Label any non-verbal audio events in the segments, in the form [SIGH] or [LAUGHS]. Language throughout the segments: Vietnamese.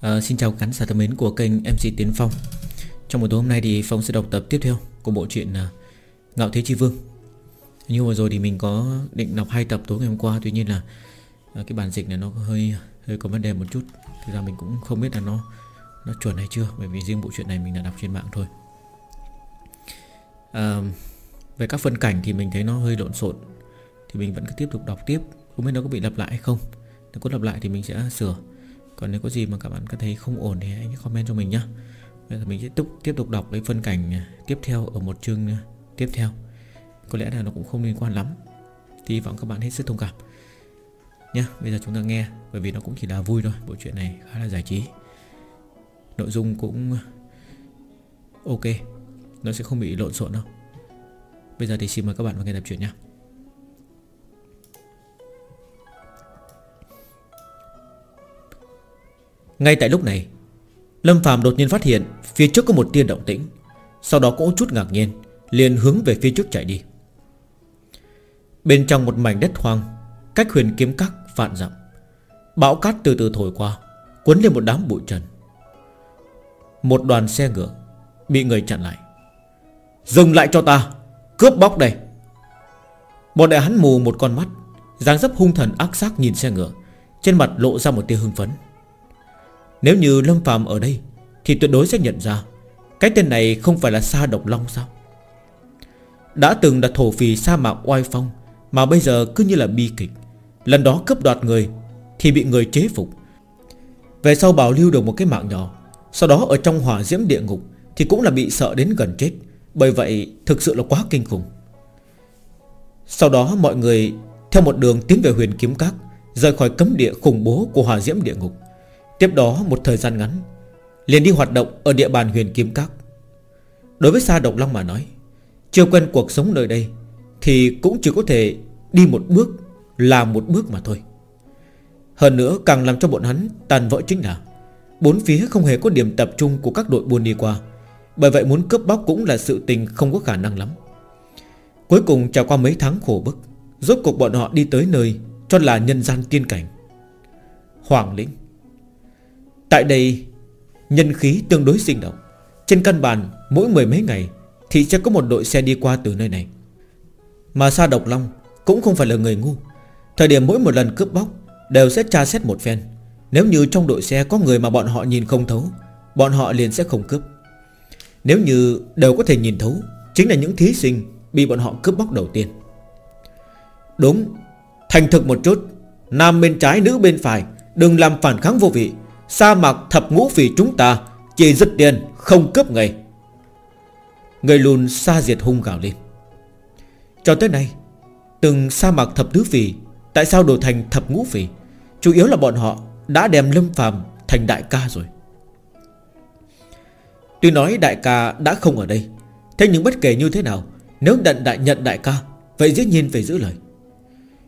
À, xin chào khán giả thân mến của kênh MC Tiến Phong. Trong buổi tối hôm nay thì Phong sẽ đọc tập tiếp theo Của bộ truyện à, Ngạo Thế Chi Vương. Như vừa rồi thì mình có định đọc hai tập tối ngày hôm qua Tuy nhiên là à, cái bản dịch này nó hơi hơi có vấn đề một chút. Thực ra mình cũng không biết là nó nó chuẩn hay chưa Bởi vì riêng bộ truyện này mình đã đọc trên mạng thôi. À, Về các phân cảnh thì mình thấy nó hơi lộn xộn. Thì mình vẫn cứ tiếp tục đọc tiếp. Không biết nó có bị lặp lại hay không. Nếu có lặp lại thì mình sẽ sửa còn nếu có gì mà các bạn có thấy không ổn thì hãy comment cho mình nhé Bây giờ mình sẽ tiếp, tiếp tục đọc cái phân cảnh à, tiếp theo ở một chương à, tiếp theo. Có lẽ là nó cũng không liên quan lắm. Thì hy vọng các bạn hết sức thông cảm. Nhá, bây giờ chúng ta nghe Bởi vì nó cũng chỉ là vui thôi. Bộ truyện này khá là giải trí. Nội dung cũng à, ok. Nó sẽ không bị lộn xộn đâu. Bây giờ thì xin mời các bạn vào nghe tập truyện nhé Ngay tại lúc này, Lâm Phạm đột nhiên phát hiện Phía trước có một tia động tĩnh, Sau đó cũng chút ngạc nhiên, liền hướng về phía trước chạy đi. Bên trong một mảnh đất hoang, Cách huyền kiếm các vạn dặm, Bão cát từ từ thổi qua, Cuốn lên một đám bụi trần. Một đoàn xe ngựa Bị người chặn lại. Dừng lại cho ta, Cướp bóc đây. Bọn đại hắn mù một con mắt, dáng dấp hung thần ác sắc nhìn xe ngựa, Trên mặt lộ ra một tia hưng phấn nếu như Lâm Phạm ở đây, Thì tuyệt đối sẽ nhận ra, Cái tên này không phải là Sa Độc Long sao? Đã từng là thổ phì sa mạc oai phong, Mà bây giờ cứ như là bi kịch. Lần đó cướp đoạt người, Thì bị người chế phục. Về sau bảo lưu được một cái mạng nhỏ, Sau đó ở trong hỏa diễm địa ngục, Thì cũng là bị sợ đến gần chết. Bởi vậy, thực sự là quá kinh khủng. Sau đó mọi người Theo một đường tiến về huyền kiếm các, Rời khỏi cấm địa khủng bố của hỏa diễm địa ngục. Tiếp đó một thời gian ngắn, liền đi hoạt động ở địa bàn huyền kiếm các. Đối với Sa Độc Long mà nói, Chưa quen cuộc sống nơi đây Thì cũng chỉ có thể đi một bước Là một bước mà thôi. Hơn nữa càng làm cho bọn hắn Tàn vỡ chính là Bốn phía không hề có điểm tập trung của các đội buôn đi qua, Bởi vậy muốn cướp bóc cũng là sự tình không có khả năng lắm. Cuối cùng trải qua mấy tháng khổ bức, Rốt cuộc bọn họ đi tới nơi Cho là nhân gian tiên cảnh. Hoàng lĩnh. Tại đây, Nhân khí tương đối sinh động. Trên căn bản, mỗi mười mấy ngày Thì sẽ có một đội xe đi qua từ nơi này. Mà Sa Độc Long Cũng không phải là người ngu. Thời điểm mỗi một lần cướp bóc Đều sẽ tra xét một phen. Nếu như trong đội xe có người mà bọn họ nhìn không thấu, Bọn họ liền sẽ không cướp. Nếu như đều có thể nhìn thấu, Chính là những thí sinh Bị bọn họ cướp bóc đầu tiên. Đúng, Thành thực một chút, Nam bên trái, nữ bên phải, Đừng làm phản kháng vô vị. Sa mạc thập ngũ vì chúng ta, Chỉ dứt tiền không cướp ngày Người lùn sa diệt hung gào lên. Cho tới nay, Từng sa mạc thập tứ vì, Tại sao đổi thành thập ngũ vì? Chủ yếu là bọn họ đã đem lâm phàm Thành đại ca rồi. Tuy nói đại ca đã không ở đây, Thế nhưng bất kể như thế nào, Nếu đận đại, nhận đại ca, Vậy dĩ nhiên phải giữ lời.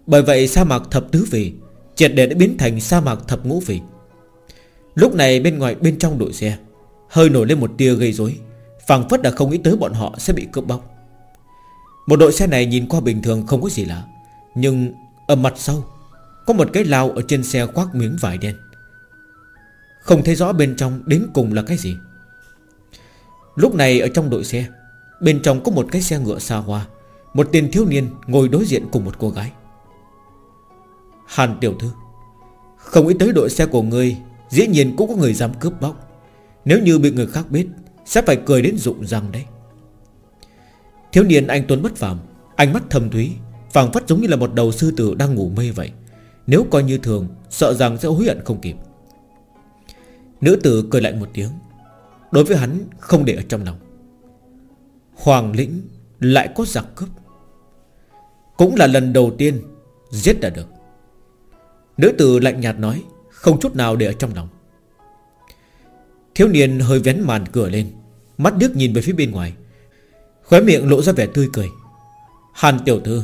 Bởi vậy sa mạc thập tứ vị Triệt để đã biến thành sa mạc thập ngũ vị. Lúc này bên ngoài, bên trong đội xe, Hơi nổi lên một tia gây rối. Phảng phất đã không nghĩ tới bọn họ sẽ bị cướp bóc. Một đội xe này nhìn qua bình thường không có gì lạ, Nhưng ở mặt sau, Có một cái lao ở trên xe khoác miếng vải đen. Không thấy rõ bên trong đến cùng là cái gì. Lúc này ở trong đội xe, Bên trong có một cái xe ngựa xa hoa, Một tiền thiếu niên ngồi đối diện cùng một cô gái. Hàn tiểu thư, Không nghĩ tới đội xe của ngươi Dĩ nhiên cũng có người dám cướp bóc. Nếu như bị người khác biết, Sẽ phải cười đến rụng răng đấy. Thiếu niên anh Tuấn bất phàm, Ánh mắt thâm thúy, phảng phất giống như là một đầu sư tử đang ngủ mê vậy. Nếu coi như thường, Sợ rằng sẽ hối hận không kịp. Nữ tử cười lạnh một tiếng, Đối với hắn không để ở trong lòng. Hoàng lĩnh Lại có giặc cướp. Cũng là lần đầu tiên Giết đã được. Nữ tử lạnh nhạt nói không chút nào để ở trong lòng. Thiếu niên hơi vén màn cửa lên, Mắt điếc nhìn về phía bên ngoài. Khóe miệng lộ ra vẻ tươi cười. Hàn tiểu thư,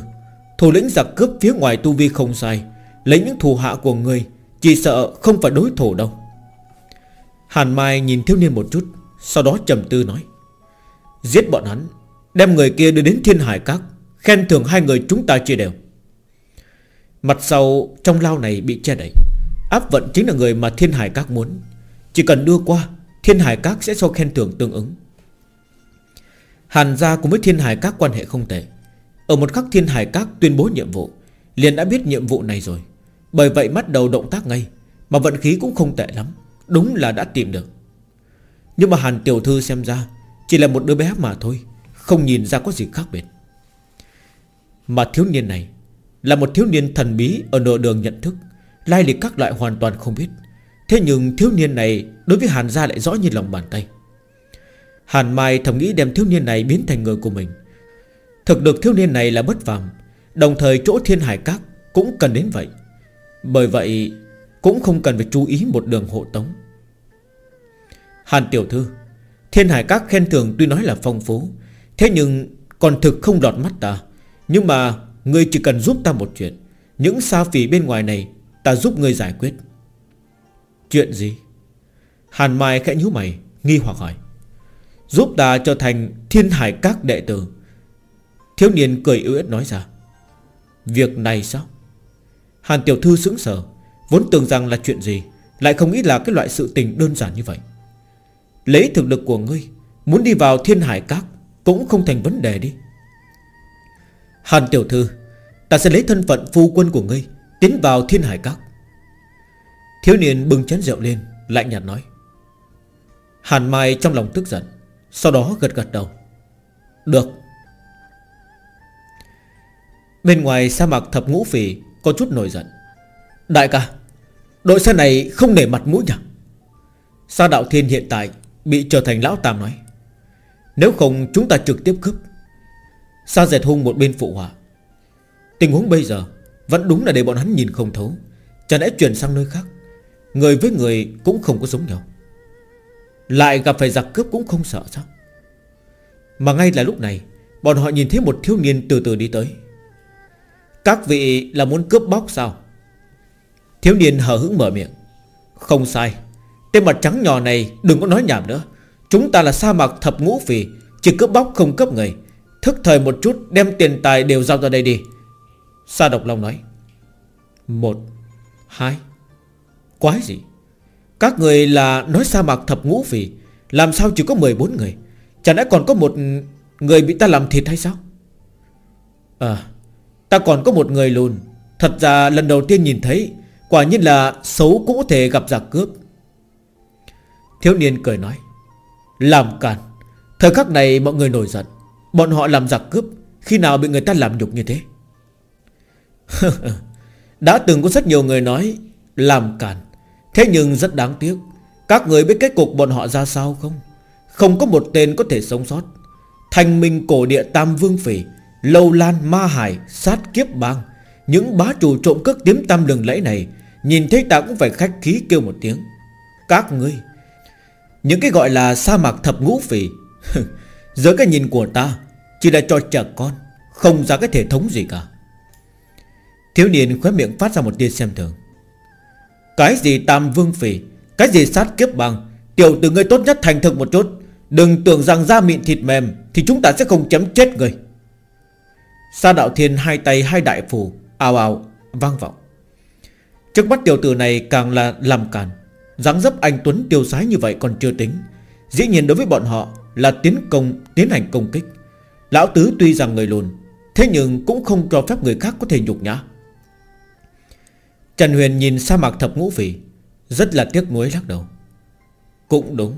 Thủ lĩnh giặc cướp phía ngoài tu vi không sai, Lấy những thù hạ của người, Chỉ sợ không phải đối thủ đâu. Hàn Mai nhìn thiếu niên một chút, Sau đó trầm tư nói. Giết bọn hắn, Đem người kia đưa đến thiên hải các, Khen thưởng hai người chúng ta chia đều. Mặt sau trong lao này bị che đẩy Áp vận chính là người mà thiên hải các muốn. Chỉ cần đưa qua, Thiên Hải Các sẽ cho khen thưởng tương ứng. Hàn gia cùng với Thiên Hải Các quan hệ không tệ. Ở một khắc Thiên Hải Các tuyên bố nhiệm vụ, Liền đã biết nhiệm vụ này rồi. Bởi vậy bắt đầu động tác ngay, Mà vận khí cũng không tệ lắm. Đúng là đã tìm được. Nhưng mà Hàn Tiểu Thư xem ra, Chỉ là một đứa bé mà thôi, Không nhìn ra có gì khác biệt. Mà thiếu niên này, Là một thiếu niên thần bí Ở nửa đường nhận thức. Lai lịch các loại hoàn toàn không biết. Thế nhưng thiếu niên này Đối với Hàn gia lại rõ như lòng bàn tay. Hàn Mai thầm nghĩ đem thiếu niên này biến thành người của mình. Thực được thiếu niên này là bất phàm, Đồng thời chỗ thiên hải các Cũng cần đến vậy. Bởi vậy cũng không cần phải chú ý một đường hộ tống. Hàn tiểu thư, Thiên hải các khen thưởng tuy nói là phong phú, Thế nhưng còn thực không đọt mắt ta. Nhưng mà Ngươi chỉ cần giúp ta một chuyện, Những sa phỉ bên ngoài này Ta giúp ngươi giải quyết. Chuyện gì? Hàn Mai khẽ nhíu mày, Nghi hoặc hỏi. Giúp ta trở thành thiên hải các đệ tử. Thiếu niên cười yếu ớt nói ra. Việc này sao? Hàn tiểu thư sững sờ, Vốn tưởng rằng là chuyện gì, Lại không nghĩ là cái loại sự tình đơn giản như vậy. Lấy thực lực của ngươi, Muốn đi vào thiên hải các Cũng không thành vấn đề đi. Hàn tiểu thư, Ta sẽ lấy thân phận phu quân của ngươi Tiến vào thiên hải các. Thiếu niên bưng chén rượu lên, Lạnh nhạt nói. Hàn Mai trong lòng tức giận, Sau đó gật gật đầu. Được. Bên ngoài sa mạc thập ngũ phỉ Có chút nổi giận. Đại ca, Đội xe này không nể mặt mũi nhỉ? Sa đạo thiên hiện tại Bị trở thành lão tam nói. Nếu không chúng ta trực tiếp cướp. Sa dệt hung một bên phụ họa. Tình huống bây giờ vẫn đúng là để bọn hắn nhìn không thấu. Chẳng lẽ chuyển sang nơi khác? Người với người cũng không có giống nhau. Lại gặp phải giặc cướp cũng không sợ sao? Mà ngay là lúc này, Bọn họ nhìn thấy một thiếu niên từ từ đi tới. Các vị là muốn cướp bóc sao? Thiếu niên hờ hững mở miệng. Không sai. Tên mặt trắng nhỏ này đừng có nói nhảm nữa. Chúng ta là sa mạc thập ngũ phì, Chỉ cướp bóc không cướp người. Thức thời một chút, đem tiền tài đều giao ra đây đi. Sa độc long nói, Một, Hai, Quái gì? Các người là nói sa mạc thập ngũ vì Làm sao chỉ có 14 người? Chẳng lẽ còn có một người bị ta làm thịt hay sao? À Ta còn có một người lùn. Thật ra lần đầu tiên nhìn thấy, Quả nhiên là xấu cũng có thể gặp giặc cướp. Thiếu niên cười nói, Làm càn. Thời khắc này mọi người nổi giận. Bọn họ làm giặc cướp, Khi nào bị người ta làm nhục như thế? [LAUGHS] Đã từng có rất nhiều người nói, Làm cản Thế nhưng rất đáng tiếc, Các người biết kết cục bọn họ ra sao không? Không có một tên có thể sống sót. Thành minh cổ địa tam vương phỉ, Lâu lan, ma hải, sát kiếp bang, Những bá chủ trộm cướp tiếm tam lừng lẫy này, Nhìn thấy ta cũng phải khách khí kêu một tiếng. Các ngươi, Những cái gọi là sa mạc thập ngũ phỉ [LAUGHS] Dưới cái nhìn của ta, Chỉ là cho trẻ con, Không ra cái thể thống gì cả. Thiếu niên khóe miệng phát ra một tia xem thường. Cái gì tam vương phỉ, Cái gì sát kiếp bằng? Tiểu tử ngươi tốt nhất thành thực một chút. Đừng tưởng rằng da mịn thịt mềm Thì chúng ta sẽ không chấm chết người Sa đạo thiên hai tay hai đại phù ào ào, vang vọng. Trước mắt tiểu tử này càng là làm càn. dáng dấp anh Tuấn tiêu sái như vậy còn chưa tính. Dĩ nhiên đối với bọn họ Là tiến công, tiến hành công kích. Lão Tứ tuy rằng người lùn, Thế nhưng cũng không cho phép người khác có thể nhục nhã. Trần Huyền nhìn sa mạc thập ngũ vị, Rất là tiếc nuối lắc đầu. Cũng đúng.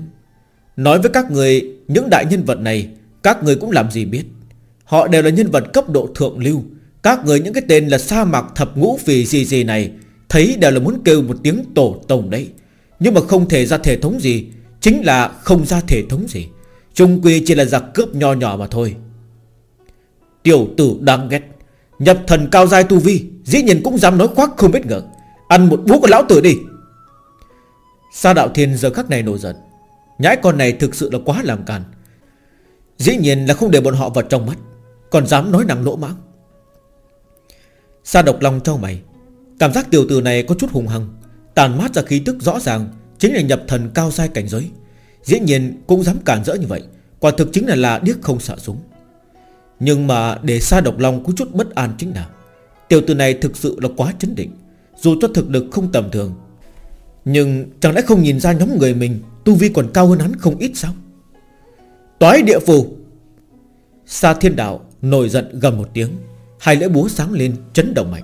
Nói với các người, Những đại nhân vật này, Các người cũng làm gì biết. Họ đều là nhân vật cấp độ thượng lưu. Các người những cái tên là sa mạc thập ngũ phỉ gì gì này, Thấy đều là muốn kêu một tiếng tổ tổng đấy. Nhưng mà không thể ra thể thống gì, Chính là không ra thể thống gì. Trung quy chỉ là giặc cướp nho nhỏ mà thôi. Tiểu tử đáng ghét, Nhập thần cao giai tu vi. Dĩ nhiên cũng dám nói khoác không biết ngờ Ăn một búa của lão tử đi. Sa đạo thiên giờ khắc này nổi giận. Nhãi con này thực sự là quá làm càn. Dĩ nhiên là không để bọn họ vào trong mắt, Còn dám nói năng lỗ mãng. Sa độc long cho mày. Cảm giác tiểu tử này có chút hùng hăng Tàn mát ra khí tức rõ ràng, Chính là nhập thần cao sai cảnh giới. Dĩ nhiên cũng dám cản rỡ như vậy, Quả thực chính là là điếc không sợ súng. Nhưng mà để Sa Độc Long có chút bất an chính là Tiểu tử này thực sự là quá chấn định, Dù cho thực lực không tầm thường, Nhưng chẳng lẽ không nhìn ra nhóm người mình Tu vi còn cao hơn hắn không ít sao? Toái địa phù! Sa thiên đạo nổi giận gầm một tiếng, Hai lưỡi búa sáng lên chấn động mạnh.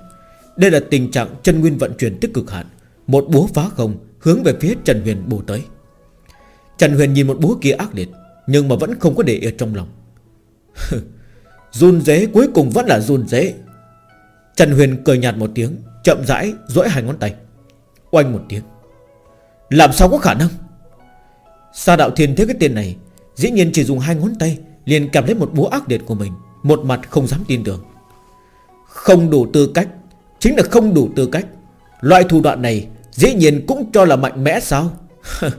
Đây là tình trạng chân nguyên vận chuyển tích cực hạn, Một búa phá không Hướng về phía Trần Huyền bổ tới. Trần Huyền nhìn một búa kia ác liệt, Nhưng mà vẫn không có để ở trong lòng. [LAUGHS] Run dế cuối cùng vẫn là run dế Trần Huyền cười nhạt một tiếng, Chậm rãi duỗi hai ngón tay. Oanh một tiếng. Làm sao có khả năng? Sa đạo thiên thấy cái tên này, Dĩ nhiên chỉ dùng hai ngón tay, Liền kẹp lấy một búa ác liệt của mình, Một mặt không dám tin tưởng. Không đủ tư cách, Chính là không đủ tư cách. Loại thủ đoạn này Dĩ nhiên cũng cho là mạnh mẽ sao? [LAUGHS]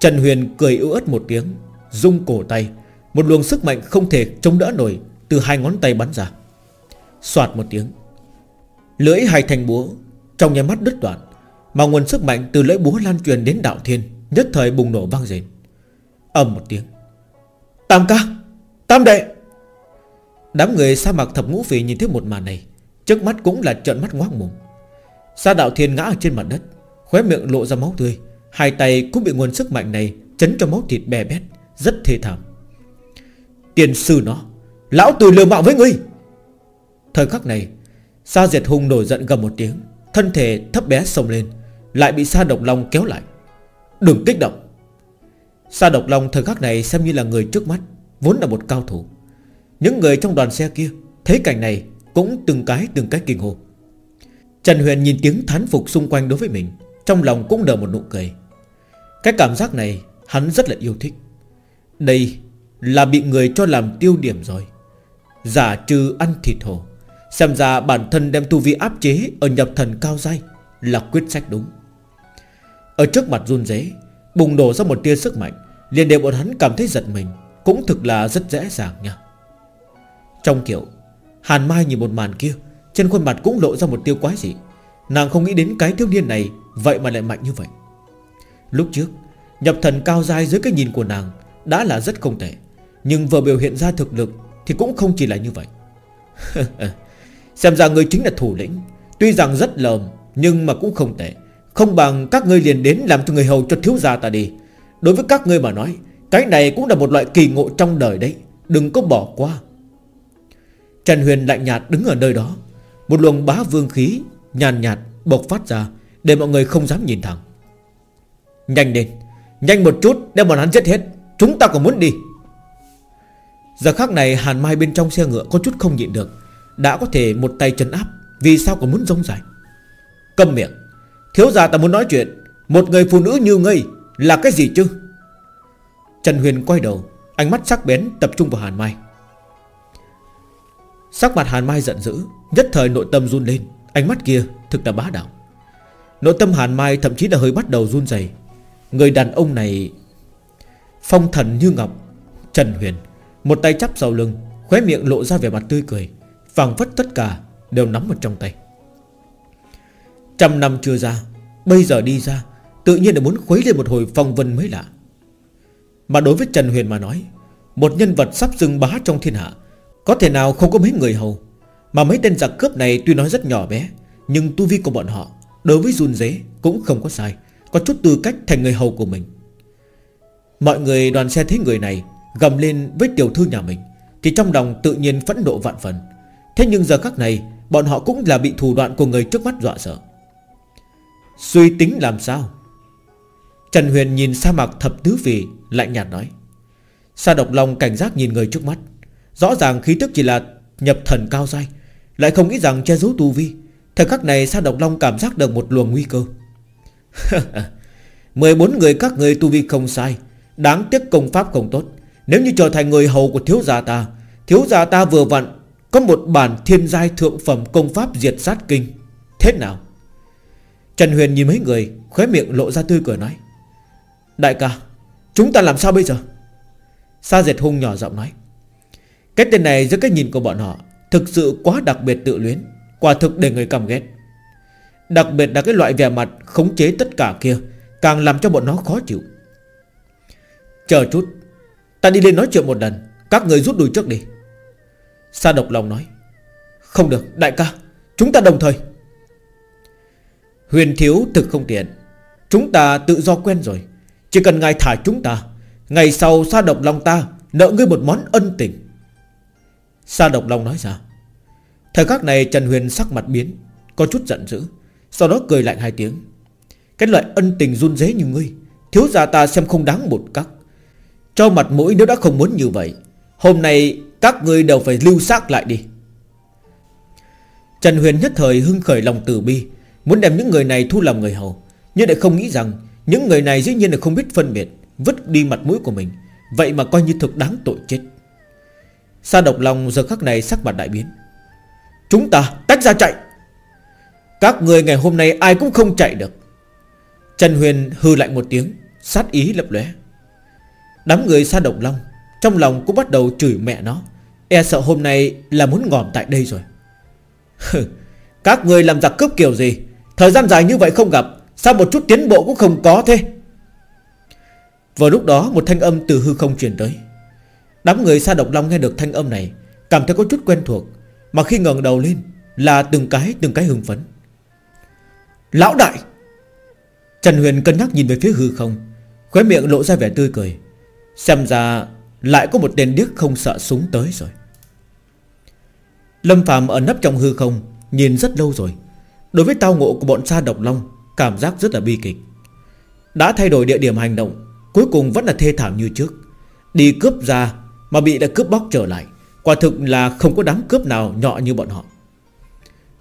Trần Huyền cười ưu ớt một tiếng, Rung cổ tay. Một luồng sức mạnh không thể chống đỡ nổi Từ hai ngón tay bắn ra. Xoạt một tiếng. Lưỡi hai thanh búa Trong nhà mắt đứt đoạn, Mà nguồn sức mạnh từ lưỡi búa lan truyền đến đạo thiên, Nhất thời bùng nổ vang rền ầm một tiếng. Tam ca, Tam đệ. Đám người sa mạc thập ngũ phỉ nhìn thấy một màn này, Trước mắt cũng là trợn mắt ngoác mồm. Sa đạo thiên ngã ở trên mặt đất, Khóe miệng lộ ra máu tươi, Hai tay cũng bị nguồn sức mạnh này Chấn cho máu thịt bè bét, Rất thê thảm. Tiền sư nó, Lão tử lừa mạo với ngươi. Thời khắc này, Sa diệt hùng nổi giận gầm một tiếng, Thân thể thấp bé sông lên, Lại bị sa độc long kéo lại. Đừng kích động. Sa độc long thời khắc này xem như là người trước mắt, Vốn là một cao thủ. Những người trong đoàn xe kia, Thấy cảnh này cũng từng cái từng cái kinh hồ Trần Huyền nhìn tiếng thán phục xung quanh đối với mình, Trong lòng cũng nở một nụ cười. Cái cảm giác này, hắn rất là yêu thích. Đây là bị người cho làm tiêu điểm rồi. Giả trừ ăn thịt hổ. Xem ra bản thân đem tu vi áp chế Ở nhập thần cao dai Là quyết sách đúng. Ở trước mặt run rế, Bùng đổ ra một tia sức mạnh, liền để bọn hắn cảm thấy giật mình, Cũng thực là rất dễ dàng nha. Trong kiểu, Hàn Mai nhìn một màn kia, Trên khuôn mặt cũng lộ ra một tiêu quái gì Nàng không nghĩ đến cái thiếu niên này, Vậy mà lại mạnh như vậy. Lúc trước, Nhập thần cao dai dưới cái nhìn của nàng Đã là rất không tệ, Nhưng vừa biểu hiện ra thực lực Thì cũng không chỉ là như vậy. [LAUGHS] Xem ra người chính là thủ lĩnh. Tuy rằng rất lờm, Nhưng mà cũng không tệ. Không bằng các ngươi liền đến làm cho người hầu cho thiếu gia ta đi. Đối với các ngươi mà nói, Cái này cũng là một loại kỳ ngộ trong đời đấy. Đừng có bỏ qua. Trần Huyền lạnh nhạt đứng ở nơi đó. Một luồng bá vương khí Nhàn nhạt bộc phát ra, Để mọi người không dám nhìn thẳng. Nhanh lên, Nhanh một chút đem bọn hắn giết hết. Chúng ta còn muốn đi. Giờ khắc này Hàn Mai bên trong xe ngựa có chút không nhịn được. Đã có thể một tay chân áp, Vì sao còn muốn rông dài? Câm miệng, Thiếu gia ta muốn nói chuyện, Một người phụ nữ như ngươi Là cái gì chứ? Trần Huyền quay đầu, Ánh mắt sắc bén tập trung vào Hàn Mai. Sắc mặt Hàn Mai giận dữ, Nhất thời nội tâm run lên, Ánh mắt kia thực là bá đạo. Nội tâm Hàn Mai thậm chí là hơi bắt đầu run rẩy. Người đàn ông này, Phong thần như ngọc, Trần Huyền, Một tay chắp sau lưng, Khóe miệng lộ ra vẻ mặt tươi cười phảng phất tất cả đều nắm ở trong tay. Trăm năm chưa ra, Bây giờ đi ra, Tự nhiên là muốn khuấy lên một hồi phong vân mới lạ. Mà đối với Trần Huyền mà nói, Một nhân vật sắp dừng bá trong thiên hạ, Có thể nào không có mấy người hầu? Mà mấy tên giặc cướp này tuy nói rất nhỏ bé, Nhưng tu vi của bọn họ Đối với run dế cũng không có sai, Có chút tư cách thành người hầu của mình. Mọi người đoàn xe thấy người này Gầm lên với tiểu thư nhà mình, Thì trong lòng tự nhiên phẫn nộ vạn phần. Thế nhưng giờ khắc này, Bọn họ cũng là bị thủ đoạn của người trước mắt dọa sợ. Suy tính làm sao? Trần Huyền nhìn sa mạc thập tứ vị Lạnh nhạt nói. Sa độc long cảnh giác nhìn người trước mắt. Rõ ràng khí tức chỉ là nhập thần cao dai, Lại không nghĩ rằng che giấu tu vi. Thời khắc này sa độc long cảm giác được một luồng nguy cơ. [LAUGHS] 14 người các người tu vi không sai, Đáng tiếc công pháp không tốt. Nếu như trở thành người hầu của thiếu gia ta, Thiếu gia ta vừa vặn có một bản thiên giai thượng phẩm công pháp diệt sát kinh. Thế nào? Trần Huyền nhìn mấy người, Khóe miệng lộ ra tươi cười nói, Đại ca, Chúng ta làm sao bây giờ? Sa diệt hung nhỏ giọng nói, Cái tên này dưới cái nhìn của bọn họ Thực sự quá đặc biệt tự luyến, Quả thực để người căm ghét. Đặc biệt là cái loại vẻ mặt khống chế tất cả kia, Càng làm cho bọn nó khó chịu. Chờ chút, Ta đi lên nói chuyện một lần, Các người rút đuôi trước đi. Sa độc lòng nói, Không được, đại ca, Chúng ta đồng thời. Huyền thiếu thực không tiện, Chúng ta tự do quen rồi. Chỉ cần ngài thả chúng ta, Ngày sau sa độc lòng ta Nợ ngươi một món ân tình. Sa độc lòng nói ra, Thời khắc này Trần Huyền sắc mặt biến, Có chút giận dữ, Sau đó cười lạnh hai tiếng. Cái loại ân tình run rế như ngươi, Thiếu gia ta xem không đáng một cắc Cho mặt mũi nếu đã không muốn như vậy, Hôm nay các ngươi đều phải lưu xác lại đi. Trần Huyền nhất thời hưng khởi lòng từ bi, Muốn đem những người này thu làm người hầu, Nhưng lại không nghĩ rằng Những người này dĩ nhiên là không biết phân biệt, Vứt đi mặt mũi của mình. Vậy mà coi như thực đáng tội chết. Sa độc lòng giờ khắc này sắc mặt đại biến. Chúng ta tách ra chạy. Các người ngày hôm nay ai cũng không chạy được. Trần Huyền hư lạnh một tiếng, Sát ý lập lóe Đám người sa độc long trong lòng cũng bắt đầu chửi mẹ nó. E sợ hôm nay là muốn ngòm tại đây rồi. Các người làm giặc cướp kiểu gì? Thời gian dài như vậy không gặp, Sao một chút tiến bộ cũng không có thế? Vào lúc đó, một thanh âm từ hư không truyền tới. Đám người xa độc long nghe được thanh âm này, Cảm thấy có chút quen thuộc, Mà khi ngẩng đầu lên Là từng cái từng cái hưng phấn. Lão đại! Trần Huyền cân nhắc nhìn về phía hư không, Khóe miệng lộ ra vẻ tươi cười, Xem ra lại có một tên điếc không sợ súng tới rồi. Lâm Phạm ở nấp trong hư không, Nhìn rất lâu rồi. Đối với tao ngộ của bọn sa độc long, Cảm giác rất là bi kịch. Đã thay đổi địa điểm hành động, Cuối cùng vẫn là thê thảm như trước. Đi cướp ra mà bị đã cướp bóc trở lại, Quả thực là không có đám cướp nào nhỏ như bọn họ.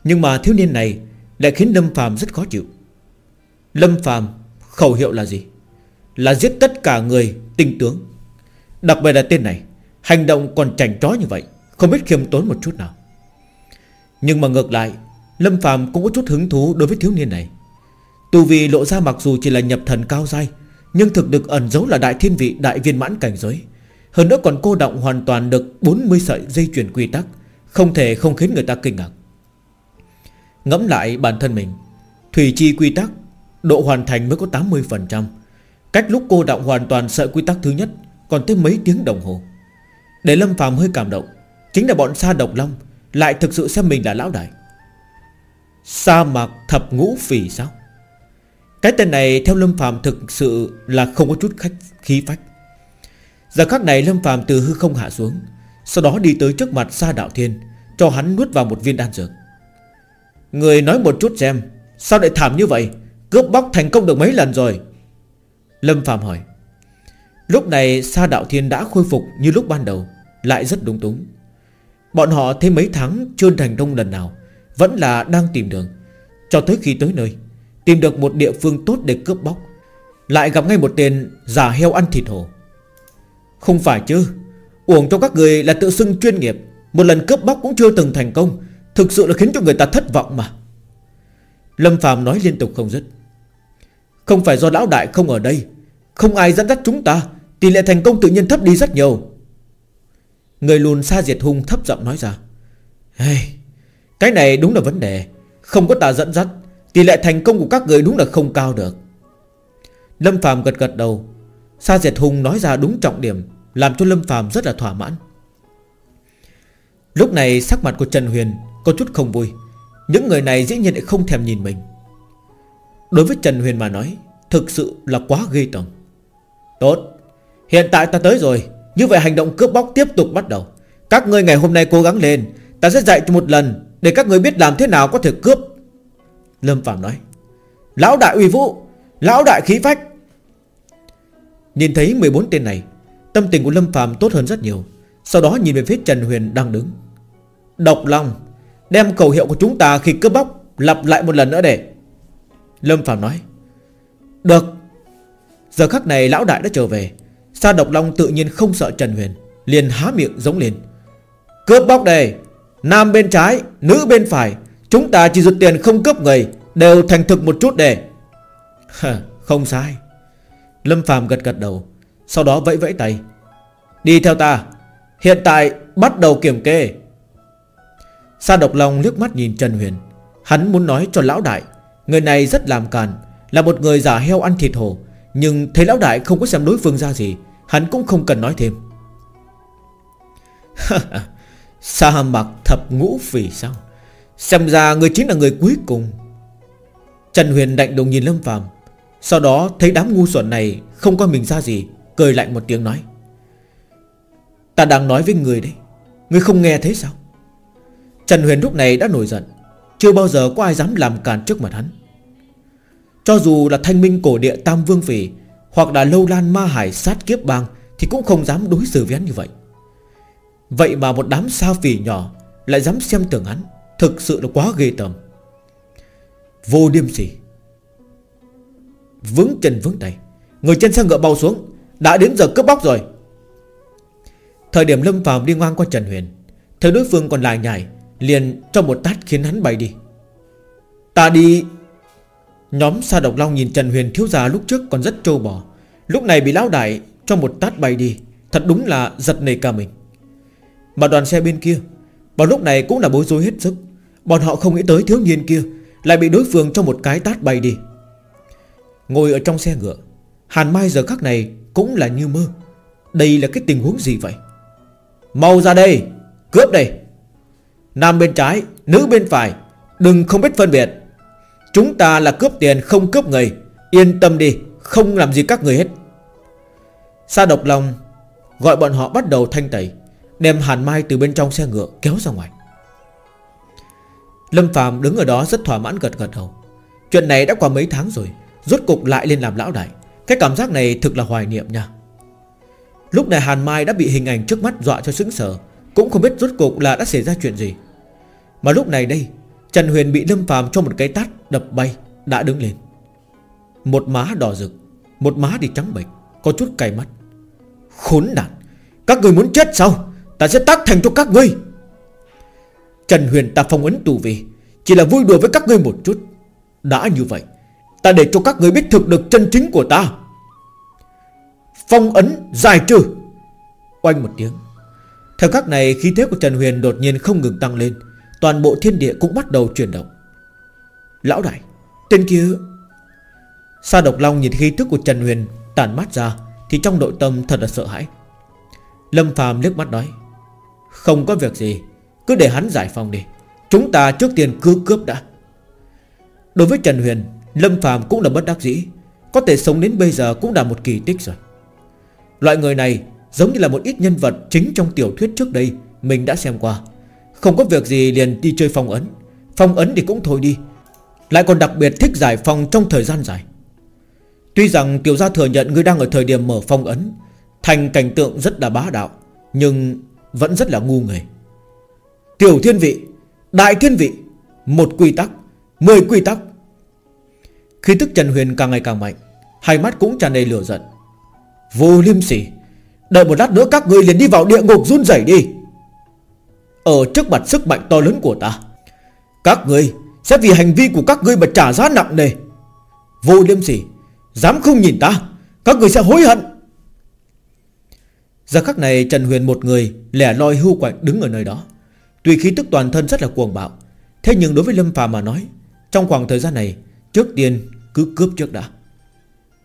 Nhưng mà thiếu niên này Lại khiến Lâm Phàm rất khó chịu. Lâm Phàm khẩu hiệu là gì? Là giết tất cả người, tinh tướng. Đặc biệt là tên này, Hành động còn chảnh chó như vậy, Không biết khiêm tốn một chút nào. Nhưng mà ngược lại, Lâm Phàm cũng có chút hứng thú đối với thiếu niên này. Tu vì lộ ra mặc dù chỉ là nhập thần cao dai Nhưng thực được ẩn giấu là đại thiên vị, đại viên mãn cảnh giới. Hơn nữa còn cô động hoàn toàn được 40 sợi dây chuyển quy tắc, Không thể không khiến người ta kinh ngạc. Ngẫm lại bản thân mình, Thủy chi quy tắc Độ hoàn thành mới có 80% Cách lúc cô động hoàn toàn sợi quy tắc thứ nhất còn tới mấy tiếng đồng hồ. Để Lâm phàm hơi cảm động, Chính là bọn sa độc long Lại thực sự xem mình là lão đại. Sa mạc thập ngũ phỉ sao? Cái tên này theo Lâm phàm thực sự là không có chút khách, khí phách. Giờ khắc này Lâm Phạm từ hư không hạ xuống, Sau đó đi tới trước mặt Sa Đạo Thiên, Cho hắn nuốt vào một viên đan dược. Người nói một chút xem, Sao lại thảm như vậy? Cướp bóc thành công được mấy lần rồi? Lâm Phạm hỏi. Lúc này Sa Đạo Thiên đã khôi phục như lúc ban đầu, Lại rất đúng túng. Bọn họ thêm mấy tháng chưa thành công lần nào, Vẫn là đang tìm đường. Cho tới khi tới nơi, Tìm được một địa phương tốt để cướp bóc, Lại gặp ngay một tên giả heo ăn thịt hổ. Không phải chứ, Uổng cho các người là tự xưng chuyên nghiệp, Một lần cướp bóc cũng chưa từng thành công, Thực sự là khiến cho người ta thất vọng mà. Lâm Phạm nói liên tục không dứt. Không phải do lão đại không ở đây, Không ai dẫn dắt chúng ta Tỷ lệ thành công tự nhiên thấp đi rất nhiều. Người lùn xa diệt hung thấp giọng nói ra. Hey, Cái này đúng là vấn đề. Không có ta dẫn dắt Tỷ lệ thành công của các người đúng là không cao được. Lâm Phạm gật gật đầu. Sa Diệt Hùng nói ra đúng trọng điểm Làm cho Lâm Phàm rất là thỏa mãn. Lúc này sắc mặt của Trần Huyền Có chút không vui. Những người này dĩ nhiên lại không thèm nhìn mình. Đối với Trần Huyền mà nói Thực sự là quá ghê tởm. Tốt. Hiện tại ta tới rồi. Như vậy hành động cướp bóc tiếp tục bắt đầu. Các ngươi ngày hôm nay cố gắng lên. Ta sẽ dạy cho một lần Để các ngươi biết làm thế nào có thể cướp. Lâm Phạm nói. Lão đại uy vũ. Lão đại khí phách. Nhìn thấy 14 tên này, Tâm tình của Lâm Phạm tốt hơn rất nhiều. Sau đó nhìn về phía Trần Huyền đang đứng. Độc Long, Đem cầu hiệu của chúng ta khi cướp bóc Lặp lại một lần nữa để. Lâm Phạm nói. Được. Giờ khắc này lão đại đã trở về. Sa Độc Long tự nhiên không sợ Trần Huyền Liền há miệng giống lên. Cướp bóc đây Nam bên trái, nữ bên phải Chúng ta chỉ rút tiền không cướp người Đều thành thực một chút để. Không sai. Lâm Phàm gật gật đầu Sau đó vẫy vẫy tay. Đi theo ta Hiện tại bắt đầu kiểm kê. Sa độc Long liếc mắt nhìn Trần Huyền Hắn muốn nói cho lão đại Người này rất làm càn Là một người giả heo ăn thịt hổ Nhưng thấy lão đại không có xem đối phương ra gì Hắn cũng không cần nói thêm. [LAUGHS] Sa mạc thập ngũ phỉ sao? Xem ra người chính là người cuối cùng. Trần Huyền đạnh đồng nhìn Lâm Phạm Sau đó thấy đám ngu xuẩn này Không coi mình ra gì, Cười lạnh một tiếng nói. Ta đang nói với người đấy, Người không nghe thế sao? Trần Huyền lúc này đã nổi giận, Chưa bao giờ có ai dám làm càn trước mặt hắn. Cho dù là thanh minh cổ địa Tam Vương Phỉ hoặc là lâu lan ma hải sát kiếp bang Thì cũng không dám đối xử với hắn như vậy. Vậy mà một đám sao phỉ nhỏ Lại dám xem tưởng hắn, Thực sự là quá ghê tởm. Vô điêm sỉ. Vướng chân vướng tay, Người trên xe ngựa bao xuống, Đã đến giờ cướp bóc rồi. Thời điểm Lâm phàm đi ngang qua Trần Huyền, Thấy đối phương còn lại nhảy Liền cho một tát khiến hắn bay đi. Ta đi Nhóm Sa Độc Long nhìn Trần Huyền thiếu già lúc trước còn rất trâu bò. Lúc này bị lão đại cho một tát bay đi. Thật đúng là giật nảy cả mình. Mà đoàn xe bên kia, Vào lúc này cũng là bối rối hết sức. Bọn họ không nghĩ tới thiếu niên kia Lại bị đối phương cho một cái tát bay đi. Ngồi ở trong xe ngựa, Hàn Mai giờ khắc này cũng là như mơ. Đây là cái tình huống gì vậy? Mau ra đây, Cướp đây. Nam bên trái, Nữ bên phải, Đừng không biết phân biệt. Chúng ta là cướp tiền không cướp người. Yên tâm đi, Không làm gì các người hết. Sa độc lòng Gọi bọn họ bắt đầu thanh tẩy, Đem Hàn Mai từ bên trong xe ngựa kéo ra ngoài. Lâm Phạm đứng ở đó rất thỏa mãn gật gật đầu. Chuyện này đã qua mấy tháng rồi, Rốt cục lại lên làm lão đại. Cái cảm giác này thực là hoài niệm nha. Lúc này Hàn Mai đã bị hình ảnh trước mắt dọa cho sững sờ, Cũng không biết rốt cục là đã xảy ra chuyện gì. Mà lúc này đây Trần Huyền bị Lâm Phàm cho một cái tát đập bay, Đã đứng lên. Một má đỏ rực, Một má thì trắng bệch, Có chút cay mắt. Khốn nạn, Các người muốn chết sao? Ta sẽ tác thành cho các ngươi. Trần Huyền ta phong ấn tù vì Chỉ là vui đùa với các ngươi một chút. Đã như vậy, Ta để cho các ngươi biết thực được chân chính của ta. Phong ấn giải trừ. Oanh một tiếng. Theo các này, khí thế của Trần Huyền đột nhiên không ngừng tăng lên. Toàn bộ thiên địa cũng bắt đầu chuyển động. Lão đại, Tên kia. Sa độc long nhìn khí tức của Trần Huyền Tàn mắt ra Thì trong nội tâm thật là sợ hãi. Lâm phàm liếc mắt nói, Không có việc gì, Cứ để hắn giải phòng đi. Chúng ta trước tiên cứ cướp đã. Đối với Trần Huyền, Lâm phàm cũng là bất đắc dĩ, Có thể sống đến bây giờ cũng là một kỳ tích rồi. Loại người này giống như là một ít nhân vật chính trong tiểu thuyết trước đây Mình đã xem qua. Không có việc gì liền đi chơi phong ấn. Phong ấn thì cũng thôi đi. Lại còn đặc biệt thích giải phong trong thời gian dài. Tuy rằng tiểu gia thừa nhận Ngươi đang ở thời điểm mở phong ấn, Thành cảnh tượng rất là bá đạo, Nhưng vẫn rất là ngu người. Tiểu thiên vị, Đại thiên vị, Một quy tắc, Mười quy tắc. Khi tức Trần Huyền càng ngày càng mạnh, Hai mắt cũng tràn đầy lửa giận. Vô liêm sỉ, Đợi một lát nữa các người liền đi vào địa ngục run rẩy đi. Ở trước mặt sức mạnh to lớn của ta. Các ngươi Sẽ vì hành vi của các ngươi mà trả giá nặng nề. Vô liêm sỉ, Dám không nhìn ta, Các ngươi sẽ hối hận. Giờ khắc này, Trần Huyền một người Lẻ loi hưu quạnh đứng ở nơi đó. Tuy khí tức toàn thân rất là cuồng bạo, Thế nhưng đối với Lâm Phàm mà nói, Trong khoảng thời gian này, Trước tiên cứ cướp trước đã.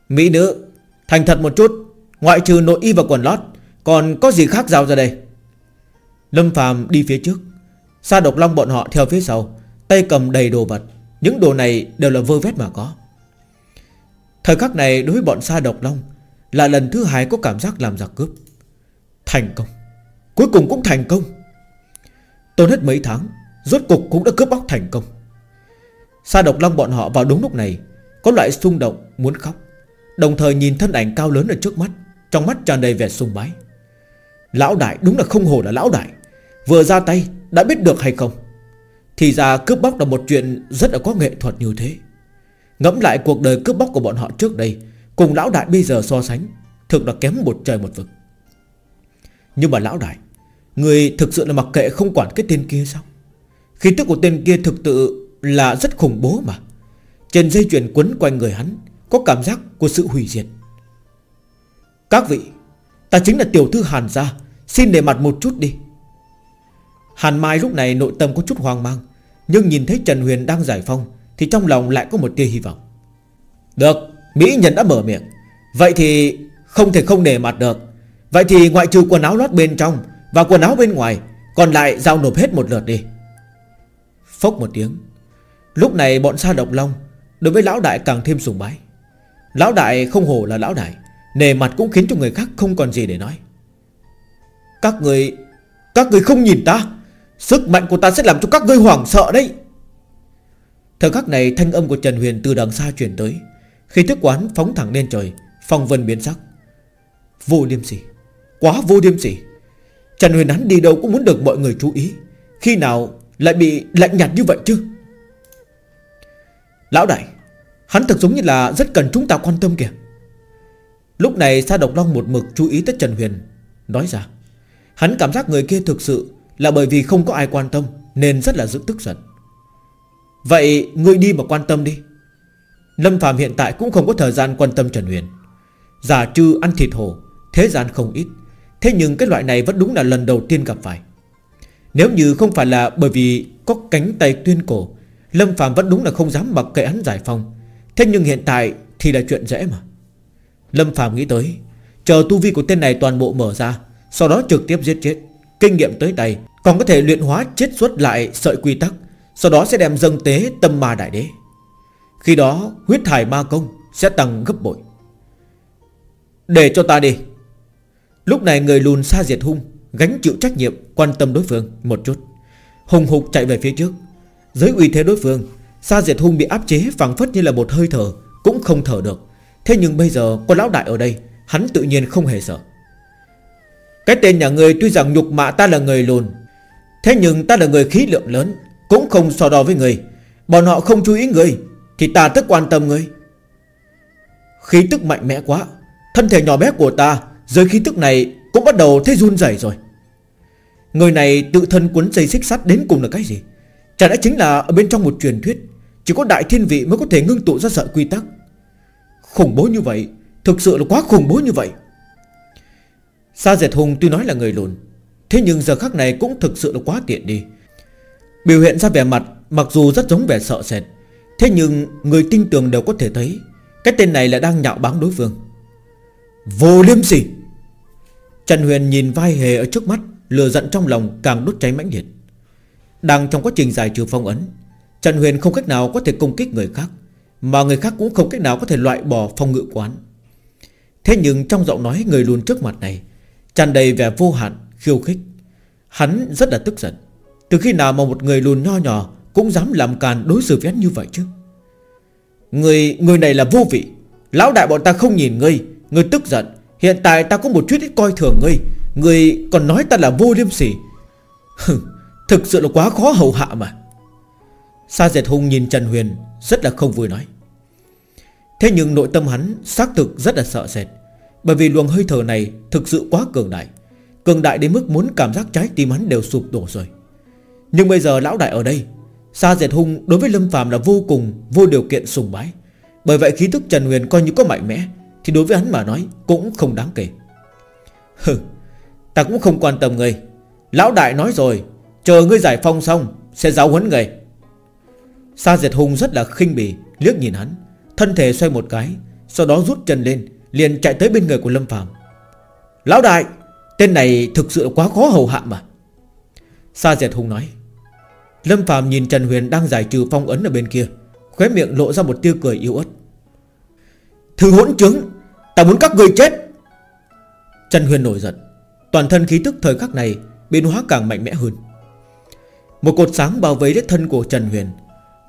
Mỹ nữ, Thành thật một chút, Ngoại trừ nội y và quần lót, Còn có gì khác giao ra đây? Lâm Phàm đi phía trước. Sa độc long bọn họ theo phía sau, Tay cầm đầy đồ vật. Những đồ này đều là vơ vét mà có. Thời khắc này đối với bọn sa độc long Là lần thứ hai có cảm giác làm giặc cướp. Thành công. Cuối cùng cũng thành công. Tốn hết mấy tháng, Rốt cục cũng đã cướp bóc thành công. Sa độc long bọn họ vào đúng lúc này, Có loại xung động muốn khóc. Đồng thời nhìn thân ảnh cao lớn ở trước mắt, trong mắt tràn đầy vẻ sùng bái. Lão đại, đúng là không hổ là lão đại. Vừa ra tay đã biết được hay không? Thì ra cướp bóc là một chuyện Rất là có nghệ thuật như thế. Ngẫm lại cuộc đời cướp bóc của bọn họ trước đây, Cùng lão đại bây giờ so sánh, Thực là kém một trời một vực. Nhưng mà lão đại, Người thực sự là mặc kệ không quản cái tên kia sao? Khí tức của tên kia thực tự Là rất khủng bố mà. Trên dây chuyền quấn quanh người hắn, Có cảm giác của sự hủy diệt. Các vị, Ta chính là tiểu thư Hàn gia, Xin để mặt một chút đi. Hàn Mai lúc này nội tâm có chút hoang mang, Nhưng nhìn thấy Trần Huyền đang giải phong Thì trong lòng lại có một tia hy vọng. Được, Mỹ nhân đã mở miệng. Vậy thì không thể không để mặt được. Vậy thì ngoại trừ quần áo lót bên trong Và quần áo bên ngoài, Còn lại giao nộp hết một lượt đi. Phốc một tiếng. Lúc này bọn sa độc long Đối với lão đại càng thêm sùng bái. Lão đại không hổ là lão đại Nề mặt cũng khiến cho người khác không còn gì để nói. Các người Các người không nhìn ta. Sức mạnh của ta sẽ làm cho các ngươi hoảng sợ đấy. Thời khắc này, thanh âm của Trần Huyền từ đằng xa truyền tới. Khi thức quán phóng thẳng lên trời, Phong vân biến sắc. Vô điêm sỉ. Quá vô điêm sỉ. Trần Huyền hắn đi đâu cũng muốn được mọi người chú ý. Khi nào lại bị lạnh nhạt như vậy chứ? Lão đại, Hắn thật giống như là rất cần chúng ta quan tâm kìa. Lúc này Sa Độc Long một mực chú ý tới Trần Huyền, Nói ra. Hắn cảm giác người kia thực sự là bởi vì không có ai quan tâm, Nên rất là dựng tức giận. Vậy ngươi đi mà quan tâm đi. Lâm Phạm hiện tại cũng không có thời gian quan tâm Trần Huyền. Giả trừ ăn thịt hổ, Thế gian không ít. Thế nhưng cái loại này vẫn đúng là lần đầu tiên gặp phải. Nếu như không phải là bởi vì Có cánh tay tuyên cổ, Lâm Phạm vẫn đúng là không dám mặc kệ hắn giải phong Thế nhưng hiện tại thì là chuyện dễ mà. Lâm Phạm nghĩ tới, Chờ tu vi của tên này toàn bộ mở ra, Sau đó trực tiếp giết chết. Kinh nghiệm tới tay, Còn có thể luyện hóa chết xuất lại sợi quy tắc, Sau đó sẽ đem dâng tế tâm ma đại đế. Khi đó, huyết thải ma công Sẽ tăng gấp bội. Để cho ta đi. Lúc này người lùn xa diệt hung, Gánh chịu trách nhiệm, quan tâm đối phương một chút. Hùng hục chạy về phía trước. Dưới uy thế đối phương Sa diệt hung bị áp chế phẳng phất như là một hơi thở, Cũng không thở được. Thế nhưng bây giờ có lão đại ở đây, Hắn tự nhiên không hề sợ. Cái tên nhà người tuy rằng nhục mạ ta là người lùn, Thế nhưng ta là người khí lượng lớn, Cũng không so đo với người Bọn họ không chú ý người Thì ta tức quan tâm người Khí tức mạnh mẽ quá, Thân thể nhỏ bé của ta Dưới khí tức này cũng bắt đầu thấy run rẩy rồi. Người này tự thân cuốn dây xích sắt đến cùng là cái gì? Chả lẽ chính là ở bên trong một truyền thuyết, Chỉ có đại thiên vị mới có thể ngưng tụ ra sợi quy tắc? Khủng bố như vậy, Thực sự là quá khủng bố như vậy. Sa Diệt Hùng tuy nói là người lùn, Thế nhưng giờ khắc này cũng thực sự là quá tiện đi. Biểu hiện ra vẻ mặt, Mặc dù rất giống vẻ sợ sệt, Thế nhưng người tinh tường đều có thể thấy, Cái tên này là đang nhạo báng đối phương. Vô liêm sỉ! Trần Huyền nhìn vai hề ở trước mắt Lừa giận trong lòng càng đốt cháy mãnh liệt. Đang trong quá trình giải trừ phong ấn, Trần Huyền không cách nào có thể công kích người khác, Mà người khác cũng không cách nào có thể loại bỏ phong ngự quán. Thế nhưng trong giọng nói người luôn trước mặt này tràn đầy vẻ vô hạn, khiêu khích. Hắn rất là tức giận. Từ khi nào mà một người lùn nho nhỏ Cũng dám làm càn đối xử với hắn như vậy chứ? Người người này là vô vị. Lão đại bọn ta không nhìn ngươi Ngươi tức giận. Hiện tại ta có một chút ít coi thường ngươi. Ngươi còn nói ta là vô liêm sỉ. Thực sự là quá khó hầu hạ mà. Sa Diệt Hùng nhìn Trần Huyền, Rất là không vui nói. Thế nhưng nội tâm hắn xác thực rất là sợ sệt. Bởi vì luồng hơi thở này Thực sự quá cường đại Cường đại đến mức muốn cảm giác trái tim hắn đều sụp đổ rồi. Nhưng bây giờ lão đại ở đây, Sa Diệt Hùng đối với Lâm Phàm là vô cùng, Vô điều kiện sùng bái. Bởi vậy khí tức Trần Huyền coi như có mạnh mẽ, Thì đối với hắn mà nói cũng không đáng kể. Hừ, Ta cũng không quan tâm ngươi. Lão đại nói rồi, Chờ ngươi giải phong xong, Sẽ giáo huấn ngươi. Sa Diệt Hùng rất là khinh bỉ, Liếc nhìn hắn, Thân thể xoay một cái, Sau đó rút chân lên Liền chạy tới bên người của Lâm Phạm Lão đại, Tên này thực sự quá khó hầu hạ mà. Sa Diệt Hùng nói. Lâm Phạm nhìn Trần Huyền đang giải trừ phong ấn ở bên kia, Khóe miệng lộ ra một tia cười yếu ớt. Thư hỗn chứng Ta muốn các người chết. Trần Huyền nổi giận. Toàn thân khí tức thời khắc này Biến hóa càng mạnh mẽ hơn. Một cột sáng bao vây đất thân của Trần Huyền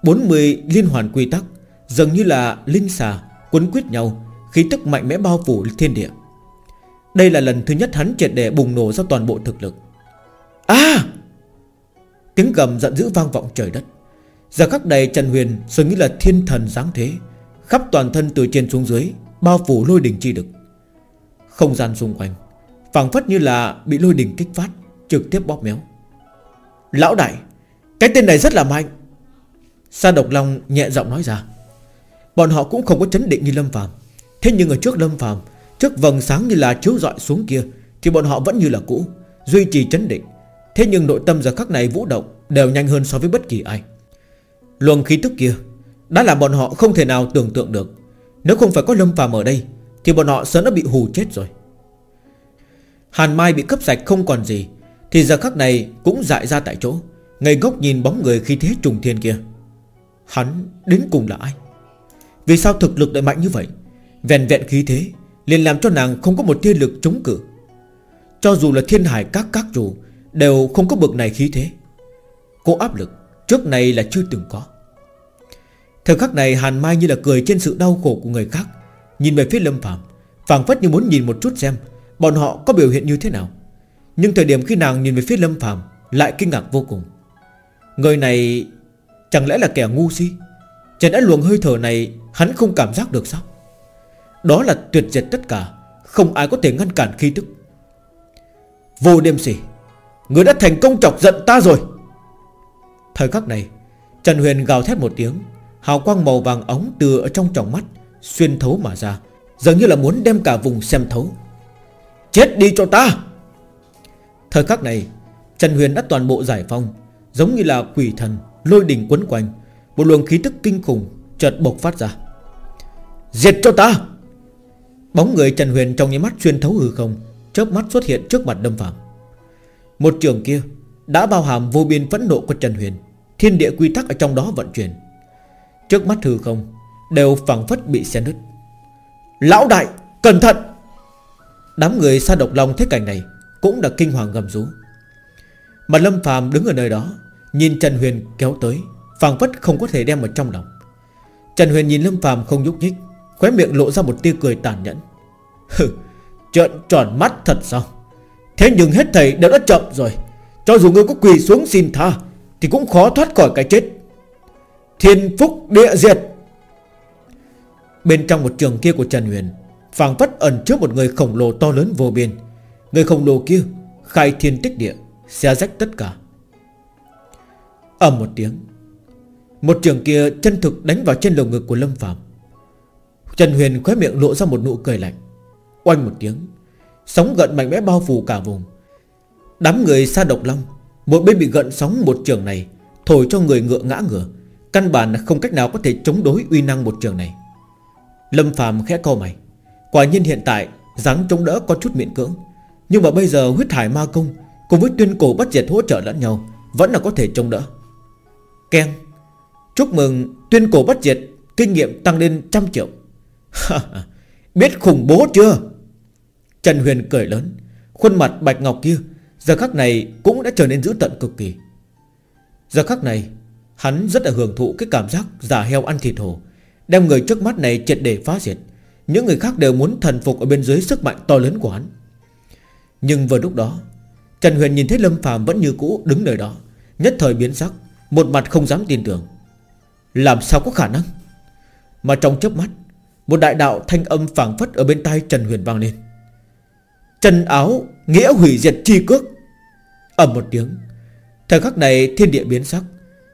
40 liên hoàn quy tắc Dường như là linh xà Quấn quyết nhau Khí tức mạnh mẽ bao phủ thiên địa. Đây là lần thứ nhất hắn triệt để bùng nổ ra toàn bộ thực lực. À! Tiếng gầm giận dữ vang vọng trời đất. Giờ khắc này Trần Huyền dường nghĩ là thiên thần dáng thế, Khắp toàn thân từ trên xuống dưới Bao phủ lôi đỉnh chi đực Không gian xung quanh, phảng phất như là bị lôi đỉnh kích phát, Trực tiếp bóp méo. Lão đại, Cái tên này rất là mạnh. Sa độc long nhẹ giọng nói ra. Bọn họ cũng không có chấn định như Lâm Phàm. Thế nhưng ở trước Lâm Phàm, Trước vầng sáng như là chiếu dọi xuống kia, Thì bọn họ vẫn như là cũ, Duy trì chấn định. Thế nhưng nội tâm giờ khắc này vũ động, Đều nhanh hơn so với bất kỳ ai. Luồng khí tức kia, Đã làm bọn họ không thể nào tưởng tượng được. Nếu không phải có Lâm Phàm ở đây, Thì bọn họ sớm đã bị hù chết rồi. Hàn Mai bị cấp sạch không còn gì, Thì giờ khắc này cũng dại ra tại chỗ, Ngây ngốc nhìn bóng người khi thế trùng thiên kia. Hắn đến cùng là ai? Vì sao thực lực lại mạnh như vậy? Vẹn vẹn khí thế, liền làm cho nàng không có một thiên lực chống cự. Cho dù là thiên hải các các chủ, Đều không có bực này khí thế. Cô áp lực Trước này là chưa từng có. Thời khắc này Hàn Mai như là cười trên sự đau khổ của người khác. Nhìn về phía Lâm Phạm phảng phất như muốn nhìn một chút xem Bọn họ có biểu hiện như thế nào. Nhưng thời điểm khi nàng nhìn về phía Lâm Phạm Lại kinh ngạc vô cùng. Người này chẳng lẽ là kẻ ngu si? Chẳng lẽ luồng hơi thở này Hắn không cảm giác được sao? Đó là tuyệt diệt tất cả Không ai có thể ngăn cản khí tức. Vô đêm sỉ, Người đã thành công chọc giận ta rồi. Thời khắc này Trần Huyền gào thét một tiếng Hào quang màu vàng ống từ ở trong tròng mắt Xuyên thấu mà ra Dường như là muốn đem cả vùng xem thấu. Chết đi cho ta! Thời khắc này Trần Huyền đã toàn bộ giải phong Giống như là quỷ thần Lôi đỉnh quấn quanh Một luồng khí tức kinh khủng chợt bộc phát ra. Diệt cho ta! Bóng người Trần Huyền trong những mắt xuyên thấu hư không, Chớp mắt xuất hiện trước mặt đâm phạm Một trường kia Đã bao hàm vô biên phẫn nộ của Trần Huyền, Thiên địa quy tắc ở trong đó vận chuyển. Trước mắt hư không Đều phẳng phất bị xé nứt. Lão đại, cẩn thận! Đám người xa độc long thế cảnh này Cũng đã kinh hoàng gầm rú. Mà Lâm phàm đứng ở nơi đó, Nhìn Trần Huyền kéo tới, phảng phất không có thể đem vào trong lòng. Trần Huyền nhìn Lâm phàm không nhúc nhích Khóe miệng lộ ra một tia cười tàn nhẫn. Hừ, Trợn tròn mắt thật sao? Thế nhưng hết thầy đều đã chậm rồi. Cho dù ngươi có quỳ xuống xin tha, Thì cũng khó thoát khỏi cái chết. Thiên phúc địa diệt. Bên trong một trường kia của Trần Huyền, phảng phất ẩn trước một người khổng lồ to lớn vô biên. Người khổng lồ kia, Khai thiên tích địa, Xé rách tất cả. Ầm một tiếng. Một trường kia chân thực đánh vào trên lồng ngực của Lâm Phạm Trần Huyền khóe miệng lộ ra một nụ cười lạnh. Oanh một tiếng, Sóng gợn mạnh mẽ bao phủ cả vùng. Đám người xa độc long, Một bên bị gợn sóng một trường này, Thổi cho người ngựa ngã ngựa Căn bản là không cách nào có thể chống đối uy năng một trường này. Lâm Phàm khẽ câu mày, Quả nhiên hiện tại dáng chống đỡ có chút miễn cưỡng, Nhưng mà bây giờ huyết thải ma công Cùng với tuyên cổ bất diệt hỗ trợ lẫn nhau Vẫn là có thể chống đỡ. Ken Chúc mừng tuyên cổ bất diệt Kinh nghiệm tăng lên trăm triệu. [LAUGHS] Biết khủng bố chưa? Trần Huyền cười lớn. Khuôn mặt bạch ngọc kia, Giờ khắc này cũng đã trở nên dữ tận cực kỳ. Giờ khắc này, Hắn rất là hưởng thụ cái cảm giác giả heo ăn thịt hổ Đem người trước mắt này triệt để phá diệt. Những người khác đều muốn thần phục Ở bên dưới sức mạnh to lớn của hắn. Nhưng vừa lúc đó, Trần Huyền nhìn thấy Lâm Phàm vẫn như cũ đứng nơi đó, Nhất thời biến sắc, Một mặt không dám tin tưởng. Làm sao có khả năng? Mà trong chớp mắt một đại đạo thanh âm phảng phất ở bên tai Trần Huyền vang lên. Trần áo Nghĩa hủy diệt chi cước. Ầm một tiếng. Thời khắc này thiên địa biến sắc.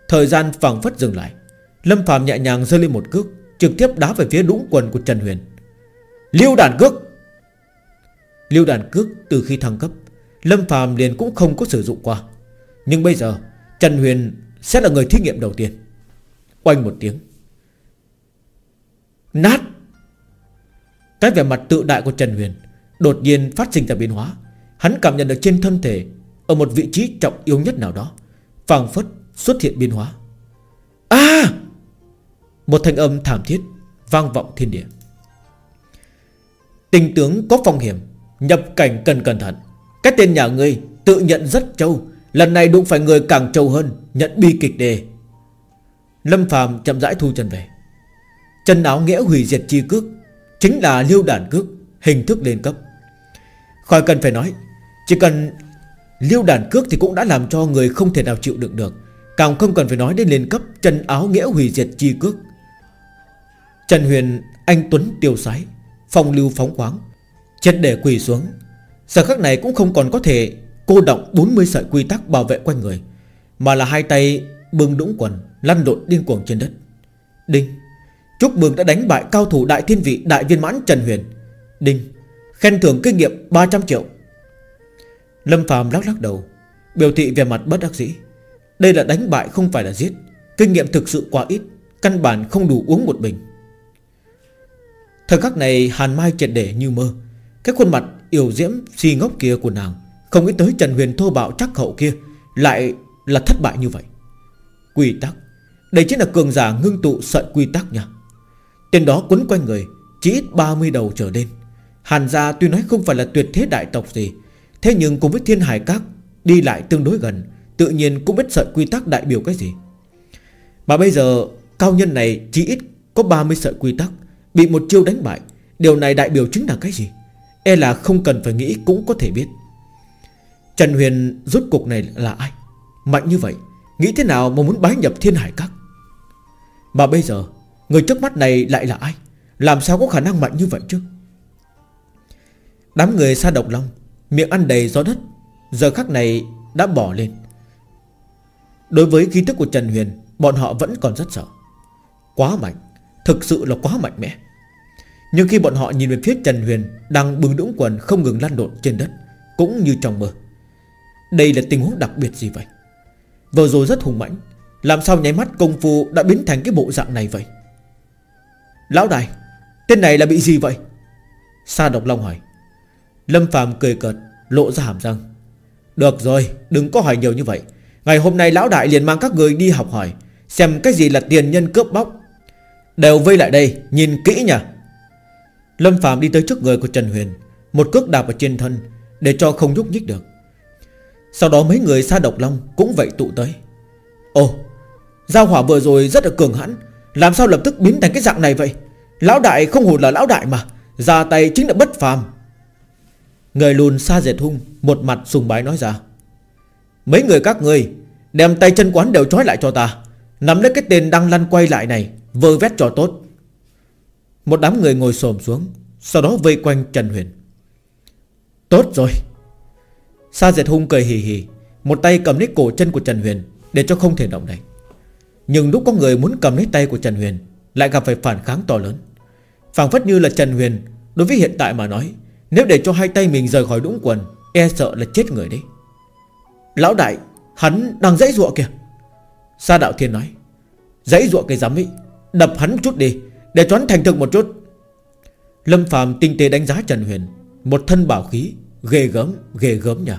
Thời gian phảng phất dừng lại. Lâm Phạm nhẹ nhàng rơi lên một cước, Trực tiếp đá về phía đũng quần của Trần Huyền. Liêu đàn cước. Liêu đàn cước từ khi thăng cấp, Lâm Phạm liền cũng không có sử dụng qua. Nhưng bây giờ, Trần Huyền sẽ là người thí nghiệm đầu tiên. Quanh một tiếng. Nát. Cái vẻ mặt tự đại của Trần Huyền Đột nhiên phát sinh ra biến hóa. Hắn cảm nhận được trên thân thể Ở một vị trí trọng yếu nhất nào đó, phảng phất xuất hiện biến hóa. À! Một thanh âm thảm thiết Vang vọng thiên địa. Tình tướng có phong hiểm, Nhập cảnh cần cẩn thận. Cái tên nhà ngươi tự nhận rất trâu, Lần này đụng phải người càng trâu hơn, Nhận bi kịch đề. Lâm phàm chậm rãi thu chân về. Chân áo nghĩa hủy diệt chi cước Chính là liêu đàn cước, Hình thức lên cấp. Khỏi cần phải nói, Chỉ cần liêu đàn cước thì cũng đã làm cho người không thể nào chịu đựng được. Càng không cần phải nói đến lên cấp, Chân áo nghĩa hủy diệt chi cước. Trần Huyền, Anh Tuấn tiêu sái, Phong lưu phóng khoáng, Chết để quỳ xuống. Giờ khắc này cũng không còn có thể Cô động 40 sợi quy tắc bảo vệ quanh người, Mà là hai tay bưng đũng quần, Lăn lộn điên cuồng trên đất. Đinh. Chúc mừng đã đánh bại cao thủ đại thiên vị, đại viên mãn Trần Huyền. Đinh, Khen thưởng kinh nghiệm 300 triệu. Lâm Phàm lắc lắc đầu, Biểu thị về mặt bất đắc dĩ. Đây là đánh bại không phải là giết, Kinh nghiệm thực sự quá ít, Căn bản không đủ uống một bình. Thời khắc này, Hàn Mai triệt để như mơ. Cái khuôn mặt yểu diễm, si ngốc kia của nàng, Không nghĩ tới Trần Huyền thô bạo chắc hậu kia, Lại là thất bại như vậy. Quy tắc, Đây chính là cường giả ngưng tụ sợi quy tắc nha. Tên đó quấn quanh người, Chỉ ít 30 đầu trở lên. Hàn gia tuy nói không phải là tuyệt thế đại tộc gì, Thế nhưng cùng với thiên hải các Đi lại tương đối gần, Tự nhiên cũng biết sợi quy tắc đại biểu cái gì. Mà bây giờ, Cao nhân này chỉ ít có 30 sợi quy tắc, Bị một chiêu đánh bại, Điều này đại biểu chính là cái gì? E là không cần phải nghĩ cũng có thể biết. Trần Huyền rút cục này là ai? Mạnh như vậy, Nghĩ thế nào mà muốn bái nhập thiên hải các? Mà bây giờ Người trước mắt này lại là ai? Làm sao có khả năng mạnh như vậy chứ? Đám người xa độc long, Miệng ăn đầy gió đất, Giờ khắc này đã bỏ lên. Đối với khí tức của Trần Huyền, Bọn họ vẫn còn rất sợ. Quá mạnh, Thực sự là quá mạnh mẽ. Nhưng khi bọn họ nhìn về phía Trần Huyền Đang bừng đũng quần không ngừng lăn lộn trên đất, Cũng như trong mơ. Đây là tình huống đặc biệt gì vậy? Vừa rồi rất hùng mãnh, Làm sao nháy mắt công phu đã biến thành cái bộ dạng này vậy? Lão đại Tên này là bị gì vậy? Sa độc long hỏi. Lâm phàm cười cợt, Lộ ra hàm răng. Được rồi, đừng có hỏi nhiều như vậy. Ngày hôm nay lão đại liền mang các người đi học hỏi, Xem cái gì là tiền nhân cướp bóc. Đều vây lại đây, Nhìn kỹ nha. Lâm phàm đi tới trước người của Trần Huyền, Một cước đạp ở trên thân, Để cho không nhúc nhích được. Sau đó mấy người xa độc long cũng vậy tụ tới. Ồ, Giao hỏa vừa rồi rất là cường hãn làm sao lập tức biến thành cái dạng này vậy? Lão đại không hồn là lão đại mà, Ra tay chính là bất phàm. Người lùn xa dệt hung, Một mặt sùng bái nói ra. Mấy người các người Đem tay chân quán đều trói lại cho ta, Nắm lấy cái tên đang lăn quay lại này, Vơ vét cho tốt. Một đám người ngồi xổm xuống, Sau đó vây quanh Trần Huyền. Tốt rồi. Sa dệt hung cười hì hì, Một tay cầm lấy cổ chân của Trần Huyền Để cho không thể động đậy. Nhưng lúc có người muốn cầm lấy tay của Trần Huyền, Lại gặp phải phản kháng to lớn. Phảng phất như là Trần Huyền, Đối với hiện tại mà nói, Nếu để cho hai tay mình rời khỏi đũng quần E sợ là chết người đấy. Lão đại, Hắn đang dãy ruộng kìa. Sa đạo thiên nói, Dãy ruộng cái giám ấy, Đập hắn chút đi, Để cho hắn thành thực một chút. Lâm phàm tinh tế đánh giá Trần Huyền, Một thân bảo khí, Ghê gớm ghê gớm nhỉ.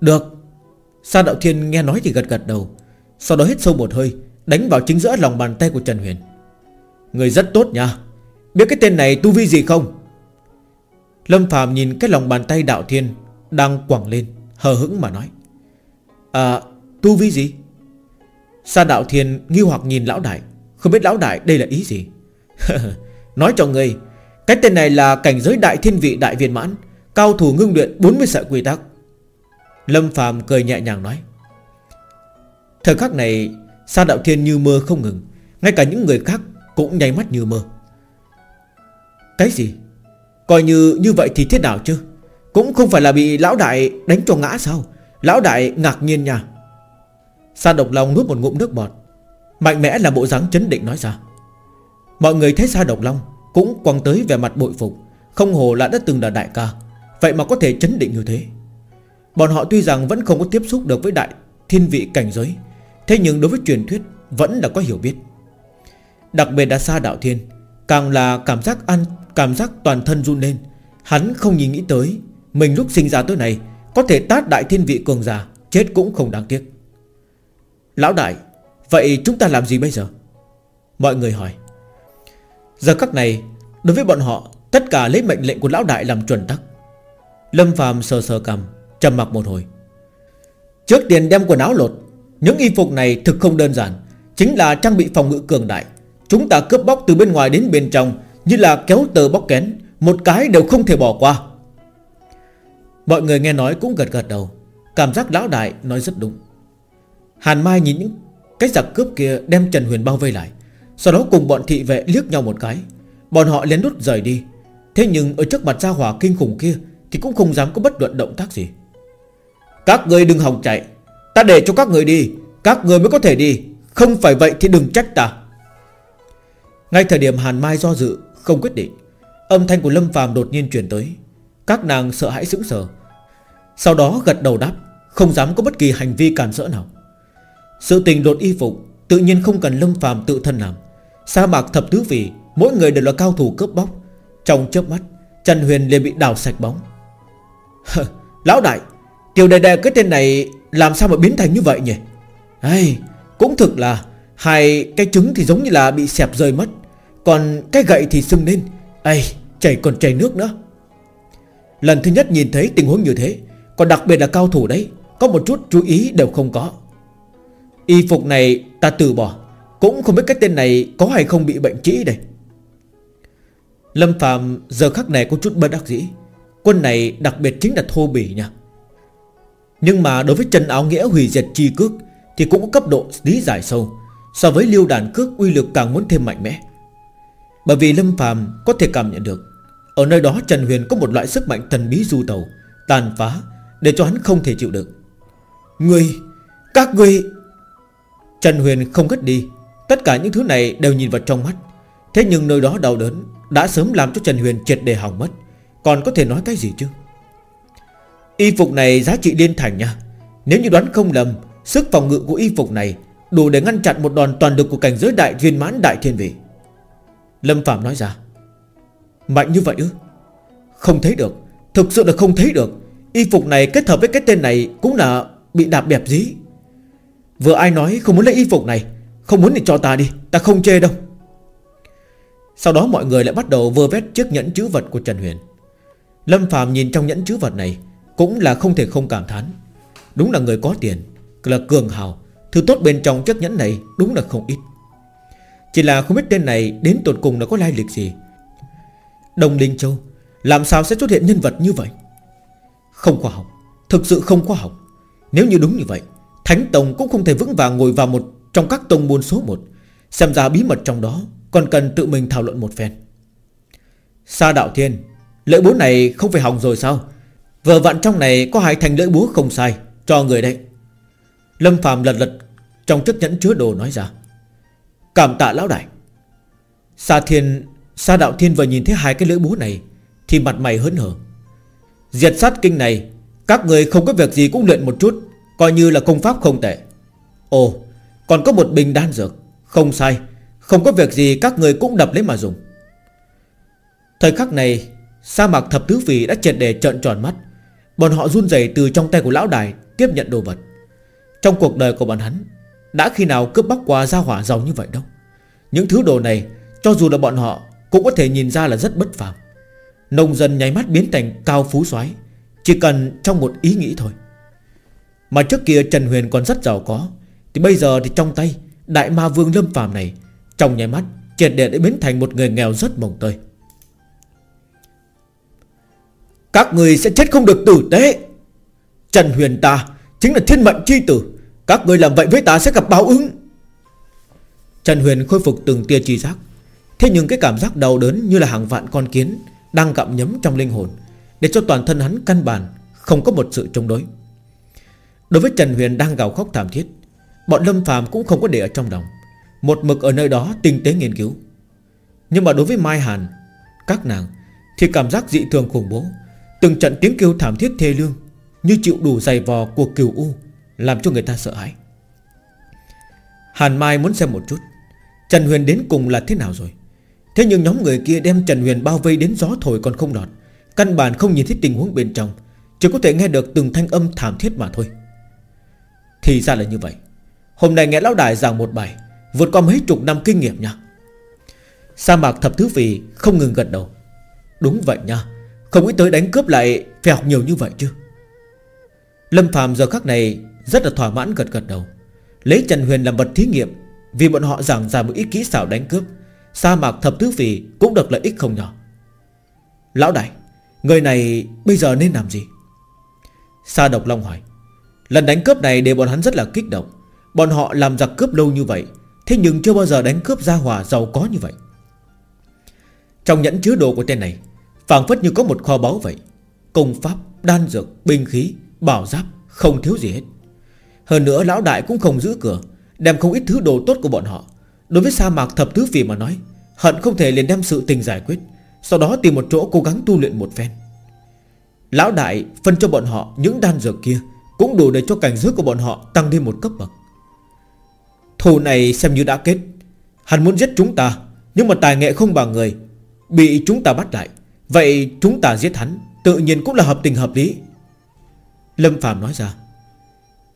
Được. Sa đạo thiên nghe nói thì gật gật đầu sau đó hít sâu một hơi, Đánh vào chính giữa lòng bàn tay của Trần Huyền. Người rất tốt nha. Biết cái tên này tu vi gì không? Lâm phàm nhìn cái lòng bàn tay đạo thiên Đang quẳng lên, Hờ hững mà nói. À tu vi gì? Sa đạo thiên nghi hoặc nhìn lão đại, Không biết lão đại đây là ý gì? [LAUGHS] Nói cho người Cái tên này là cảnh giới đại thiên vị đại viên mãn, Cao thủ ngưng luyện 40 sợi quy tắc. Lâm phàm cười nhẹ nhàng nói. Thời khắc này, Sa đạo thiên như mơ không ngừng. Ngay cả những người khác cũng nháy mắt như mơ. Cái gì? Coi như như vậy thì thế nào chứ? Cũng không phải là bị lão đại đánh cho ngã sao? Lão đại ngạc nhiên nha. Sa độc long nuốt một ngụm nước bọt. Mạnh mẽ là bộ dáng chấn định nói ra. Mọi người thấy Sa độc long Cũng quăng tới về mặt bội phục. Không hồ là đã từng là đại ca. Vậy mà có thể chấn định như thế. Bọn họ tuy rằng vẫn không có tiếp xúc được với đại Thiên vị cảnh giới Thế nhưng đối với truyền thuyết Vẫn là có hiểu biết. Đặc biệt là Sa đạo thiên, Càng là cảm giác ăn Cảm giác toàn thân run lên. Hắn không nhìn nghĩ tới, Mình lúc sinh ra tới này, Có thể tát đại thiên vị cường giả, Chết cũng không đáng tiếc. Lão đại, Vậy chúng ta làm gì bây giờ? Mọi người hỏi. Giờ các này, Đối với bọn họ, Tất cả lấy mệnh lệnh của lão đại làm chuẩn tắc. Lâm phàm sờ sờ cầm trầm mặc một hồi. Trước tiên đem quần áo lột những y phục này thực không đơn giản, Chính là trang bị phòng ngự cường đại. Chúng ta cướp bóc từ bên ngoài đến bên trong, Như là kéo tờ bóc kén, Một cái đều không thể bỏ qua. Mọi người nghe nói cũng gật gật đầu, Cảm giác lão đại nói rất đúng. Hàn Mai nhìn những cái giặc cướp kia đem Trần Huyền bao vây lại, Sau đó cùng bọn thị vệ liếc nhau một cái. Bọn họ lén đút rời đi, Thế nhưng ở trước mặt gia hỏa kinh khủng kia Thì cũng không dám có bất luận động tác gì. Các người đừng hòng chạy Ta để cho các người đi, Các người mới có thể đi. Không phải vậy thì đừng trách ta. Ngay thời điểm Hàn Mai do dự, Không quyết định, Âm thanh của Lâm phàm đột nhiên truyền tới. Các nàng sợ hãi sững sờ. Sau đó gật đầu đáp, Không dám có bất kỳ hành vi cản rỡ nào. Sự tình đột y phục, Tự nhiên không cần Lâm phàm tự thân làm. Sa mạc thập tứ vị, Mỗi người đều là cao thủ cướp bóc. Trong chớp mắt, Trần Huyền liền bị đào sạch bóng. [LAUGHS] Lão đại Tiểu đề đề cái tên này Làm sao mà biến thành như vậy nhỉ? Ai, Cũng thực là Hai cái trứng thì giống như là bị xẹp rơi mất. Còn cái gậy thì sưng lên. Ây chảy còn chảy nước nữa. Lần thứ nhất nhìn thấy tình huống như thế Còn đặc biệt là cao thủ đấy Có một chút chú ý đều không có. Y phục này ta từ bỏ Cũng không biết cái tên này có hay không bị bệnh trĩ đây. Lâm Phạm giờ khắc này có chút bất đắc dĩ. Quân này đặc biệt chính là thô bỉ nha. Nhưng mà đối với chân áo nghĩa hủy diệt chi cước Thì cũng có cấp độ lý giải sâu. So với liêu đàn cước, uy lực càng muốn thêm mạnh mẽ. Bởi vì Lâm phàm có thể cảm nhận được, Ở nơi đó Trần Huyền có một loại sức mạnh thần bí du tàu Tàn phá, Để cho hắn không thể chịu được Người Các người Trần Huyền không gất đi. Tất cả những thứ này đều nhìn vào trong mắt. Thế nhưng nơi đó đau đớn Đã sớm làm cho Trần Huyền triệt đề hỏng mất. Còn có thể nói cái gì chứ? Y phục này giá trị liên thành nha. Nếu như đoán không lầm, Sức phòng ngự của y phục này Đủ để ngăn chặn một đòn toàn lực của cảnh giới đại viên mãn đại thiên vị. Lâm Phạm nói ra, Mạnh như vậy ư? Không thấy được. Thực sự là không thấy được. Y phục này kết hợp với cái tên này Cũng là bị đạp đẹp dí. Vừa ai nói không muốn lấy y phục này, Không muốn thì cho ta đi, Ta không chê đâu. Sau đó mọi người lại bắt đầu vơ vét chiếc nhẫn chữ vật của Trần Huyền. Lâm Phạm nhìn trong nhẫn chữ vật này cũng là không thể không cảm thán. Đúng là người có tiền, Là cường hào. Thứ tốt bên trong chiếc nhẫn này đúng là không ít. Chỉ là không biết tên này Đến tột cùng nó có lai lịch gì. Đồng Linh Châu, Làm sao sẽ xuất hiện nhân vật như vậy? Không khoa học, Thực sự không khoa học. Nếu như đúng như vậy, Thánh Tông cũng không thể vững vàng ngồi vào một Trong các tông môn số 1 Xem ra bí mật trong đó Còn cần tự mình thảo luận một phen. Sa đạo thiên Lợi bố này không phải hỏng rồi sao? Vừa vặn trong này có hai thành lưỡi búa không sai, Cho người đây. Lâm Phạm lật lật Trong chiếc nhẫn chứa đồ nói ra. Cảm tạ lão đại. Sa thiên, Sa đạo thiên vừa nhìn thấy hai cái lưỡi búa này Thì mặt mày hớn hở. Diệt sát kinh này, Các người không có việc gì cũng luyện một chút, Coi như là công pháp không tệ. Ồ, còn có một bình đan dược. Không sai, Không có việc gì các người cũng đập lấy mà dùng. Thời khắc này, Sa mạc thập tứ vị đã triệt để trợn tròn mắt. Bọn họ run rẩy từ trong tay của lão đài Tiếp nhận đồ vật. Trong cuộc đời của bọn hắn, Đã khi nào cướp bóc qua gia hỏa giàu như vậy đâu? Những thứ đồ này, Cho dù là bọn họ, Cũng có thể nhìn ra là rất bất phàm. Nông dân nháy mắt biến thành cao phú soái, Chỉ cần trong một ý nghĩ thôi. Mà trước kia Trần Huyền còn rất giàu có, Thì bây giờ thì trong tay, Đại ma vương lâm phàm này, Trong nháy mắt triệt để đã biến thành một người nghèo rất mồng tơi. Các người sẽ chết không được tử tế. Trần Huyền ta Chính là thiên mệnh chi tử. Các người làm vậy với ta sẽ gặp báo ứng. Trần Huyền khôi phục từng tia chi giác. Thế nhưng cái cảm giác đau đớn như là hàng vạn con kiến Đang gặm nhấm trong linh hồn Để cho toàn thân hắn căn bản Không có một sự chống đối. Đối với Trần Huyền đang gào khóc thảm thiết, Bọn Lâm Phàm cũng không có để ở trong lòng. Một mực ở nơi đó tinh tế nghiên cứu. Nhưng mà đối với Mai Hàn, Các nàng Thì cảm giác dị thường khủng bố. Từng trận tiếng kêu thảm thiết thê lương Như chịu đủ dày vò của kiều U, Làm cho người ta sợ hãi. Hàn Mai muốn xem một chút, Trần Huyền đến cùng là thế nào rồi? Thế nhưng nhóm người kia đem Trần Huyền bao vây đến gió thổi còn không đọt Căn bản không nhìn thấy tình huống bên trong, Chỉ có thể nghe được từng thanh âm thảm thiết mà thôi. Thì ra là như vậy. Hôm nay nghe lão đại giảng một bài, Vượt qua mấy chục năm kinh nghiệm nha. Sa mạc thập thứ vì không ngừng gật đầu. Đúng vậy nha. Không nghĩ tới đánh cướp lại phải học nhiều như vậy chứ? Lâm Phạm giờ khắc này Rất là thỏa mãn gật gật đầu. Lấy Trần Huyền làm vật thí nghiệm, Vì bọn họ giảng ra một ít kỹ xảo đánh cướp, Sa mạc thập thứ vì cũng được lợi ích không nhỏ. Lão đại, Người này bây giờ nên làm gì? Sa độc long hỏi. Lần đánh cướp này để bọn hắn rất là kích động. Bọn họ làm giặc cướp lâu như vậy, Thế nhưng chưa bao giờ đánh cướp gia hòa giàu có như vậy. Trong nhẫn chứa đồ của tên này phảng phất như có một kho báu vậy. Công pháp, đan dược, binh khí, bảo giáp Không thiếu gì hết. Hơn nữa lão đại cũng không giữ cửa Đem không ít thứ đồ tốt của bọn họ. Đối với sa mạc thập thứ phì mà nói Hận không thể liền đem sự tình giải quyết Sau đó tìm một chỗ cố gắng tu luyện một phen. Lão đại phân cho bọn họ những đan dược kia cũng đủ để cho cảnh giới của bọn họ tăng thêm một cấp bậc. Thù này xem như đã kết. Hắn muốn giết chúng ta Nhưng mà tài nghệ không bằng người Bị chúng ta bắt lại. Vậy chúng ta giết hắn, Tự nhiên cũng là hợp tình hợp lý. Lâm Phạm nói ra,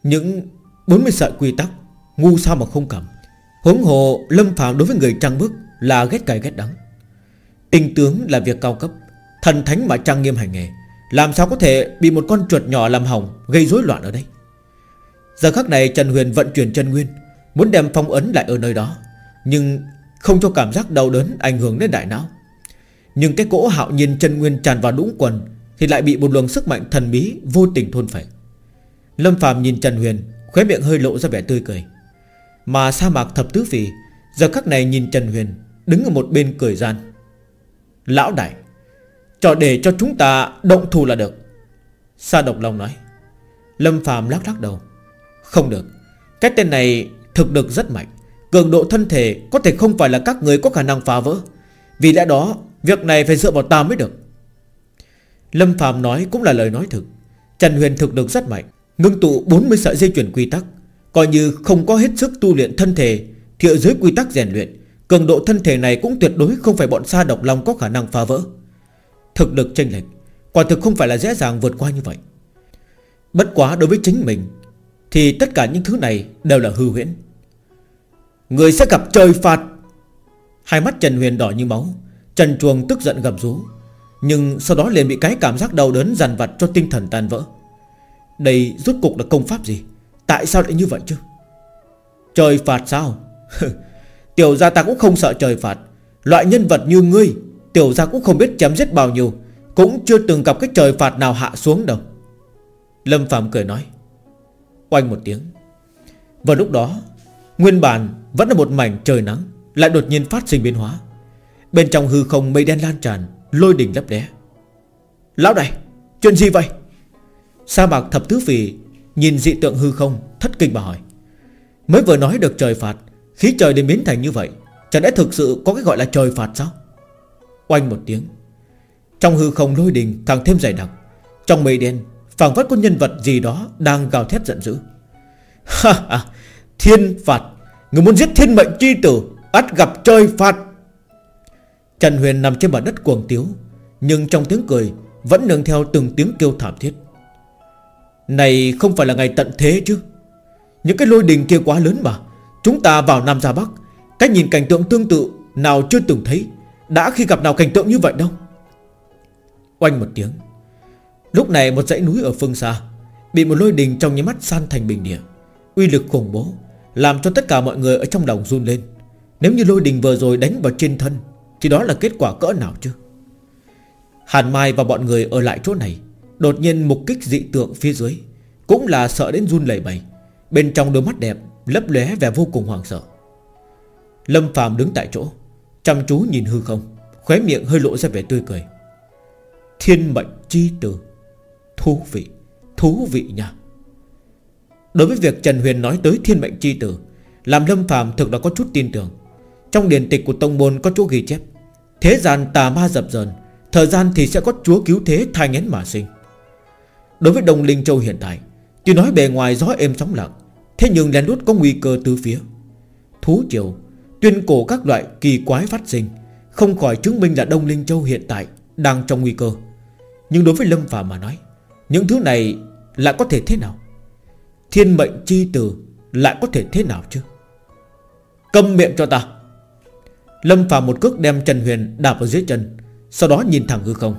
Những 40 sợi quy tắc, Ngu sao mà không cầm. Huống hồ Lâm Phạm đối với người trăng bước là ghét cay ghét đắng. Tinh tướng là việc cao cấp, Thần thánh mà trang nghiêm hành nghề, Làm sao có thể bị một con chuột nhỏ làm hỏng, Gây rối loạn ở đây? Giờ khắc này Trần Huyền vận chuyển chân nguyên, Muốn đem phong ấn lại ở nơi đó, Nhưng không cho cảm giác đau đớn ảnh hưởng đến đại não. Nhưng cái cỗ hạo nhiên chân nguyên tràn vào đũng quần Thì lại bị một luồng sức mạnh thần bí Vô tình thôn phệ. Lâm phàm nhìn Trần Huyền, Khóe miệng hơi lộ ra vẻ tươi cười. Mà sa mạc thập tứ phì Giờ khắc này nhìn Trần Huyền, Đứng ở một bên cười gian. Lão đại, Cho để cho chúng ta động thủ là được. Sa độc long nói. Lâm phàm lắc lắc đầu. Không được, Cái tên này thực lực rất mạnh. Cường độ thân thể có thể không phải là các người có khả năng phá vỡ. Vì lẽ đó Việc này phải dựa vào ta mới được. Lâm Phạm nói cũng là lời nói thực. Trần Huyền thực lực rất mạnh, Ngưng tụ 40 sợi dây chuyển quy tắc, Coi như không có hết sức tu luyện thân thể Thì ở dưới quy tắc rèn luyện, Cường độ thân thể này cũng tuyệt đối không phải bọn xa độc long có khả năng phá vỡ. Thực lực chênh lệch, Quả thực không phải là dễ dàng vượt qua như vậy. Bất quá đối với chính mình, Thì tất cả những thứ này đều là hư huyễn. Người sẽ gặp trời phạt. Hai mắt Trần Huyền đỏ như máu Trần Chuồng tức giận gầm rú, Nhưng sau đó liền bị cái cảm giác đau đớn dằn vặt cho tinh thần tan vỡ. Đây rốt cục là công pháp gì? Tại sao lại như vậy chứ? Trời phạt sao? [LAUGHS] Tiểu gia ta cũng không sợ trời phạt. Loại nhân vật như ngươi, Tiểu gia cũng không biết chém giết bao nhiêu, Cũng chưa từng gặp cái trời phạt nào hạ xuống đâu. Lâm Phạm cười nói, Oanh một tiếng. Vào lúc đó, Nguyên bản vẫn là một mảnh trời nắng, Lại đột nhiên phát sinh biến hóa. Bên trong hư không mây đen lan tràn, Lôi đỉnh lấp đé Lão đại chuyện gì vậy? Sa mạc thập tứ phì Nhìn dị tượng hư không, thất kinh mà hỏi. Mới vừa nói được trời phạt, Khí trời đến biến thành như vậy, Chẳng lẽ thực sự có cái gọi là trời phạt sao? Oanh một tiếng. Trong hư không lôi đình càng thêm dày đặc, Trong mây đen, phảng phất có nhân vật gì đó Đang gào thét giận dữ. Ha ha, Thiên phạt, Người muốn giết thiên mệnh chi tử, ắt gặp trời phạt. Trần Huyền nằm trên mặt đất cuồng tiếu, Nhưng trong tiếng cười Vẫn nương theo từng tiếng kêu thảm thiết. Này không phải là ngày tận thế chứ? Những cái lôi đình kia quá lớn mà. Chúng ta vào Nam ra Bắc Cách nhìn cảnh tượng tương tự Nào chưa từng thấy, Đã khi gặp nào cảnh tượng như vậy đâu. Oanh một tiếng, Lúc này một dãy núi ở phương xa Bị một lôi đình trong những mắt san thành bình địa. Uy lực khủng bố, Làm cho tất cả mọi người ở trong lòng run lên. Nếu như lôi đình vừa rồi đánh vào trên thân thì đó là kết quả cỡ nào chứ? Hàn Mai và bọn người ở lại chỗ này, Đột nhiên mục kích dị tượng phía dưới, Cũng là sợ đến run lẩy bẩy. Bên trong đôi mắt đẹp Lấp lóe vẻ vô cùng hoàng sợ. Lâm Phạm đứng tại chỗ, Chăm chú nhìn hư không, Khóe miệng hơi lộ ra vẻ tươi cười. Thiên mệnh chi tử, Thú vị Thú vị nha. Đối với việc Trần Huyền nói tới thiên mệnh chi tử, Làm Lâm Phạm thực đã có chút tin tưởng. Trong điển tịch của Tông Môn có chỗ ghi chép, Thế gian tà ma dập dờn, Thời gian thì sẽ có chúa cứu thế thai ngén mà sinh. Đối với Đông Linh Châu hiện tại, Tuy nói bề ngoài gió êm sóng lặng, Thế nhưng lén lút có nguy cơ từ phía. Thú triều, Tuyên cổ các loại kỳ quái phát sinh, Không khỏi chứng minh là Đông Linh Châu hiện tại Đang trong nguy cơ. Nhưng đối với Lâm Phàm mà nói, Những thứ này lại có thể thế nào? Thiên mệnh chi tử Lại có thể thế nào chứ? Câm miệng cho ta. Lâm Phạm một cước đem Trần Huyền đạp vào dưới chân, Sau đó nhìn thẳng hư không.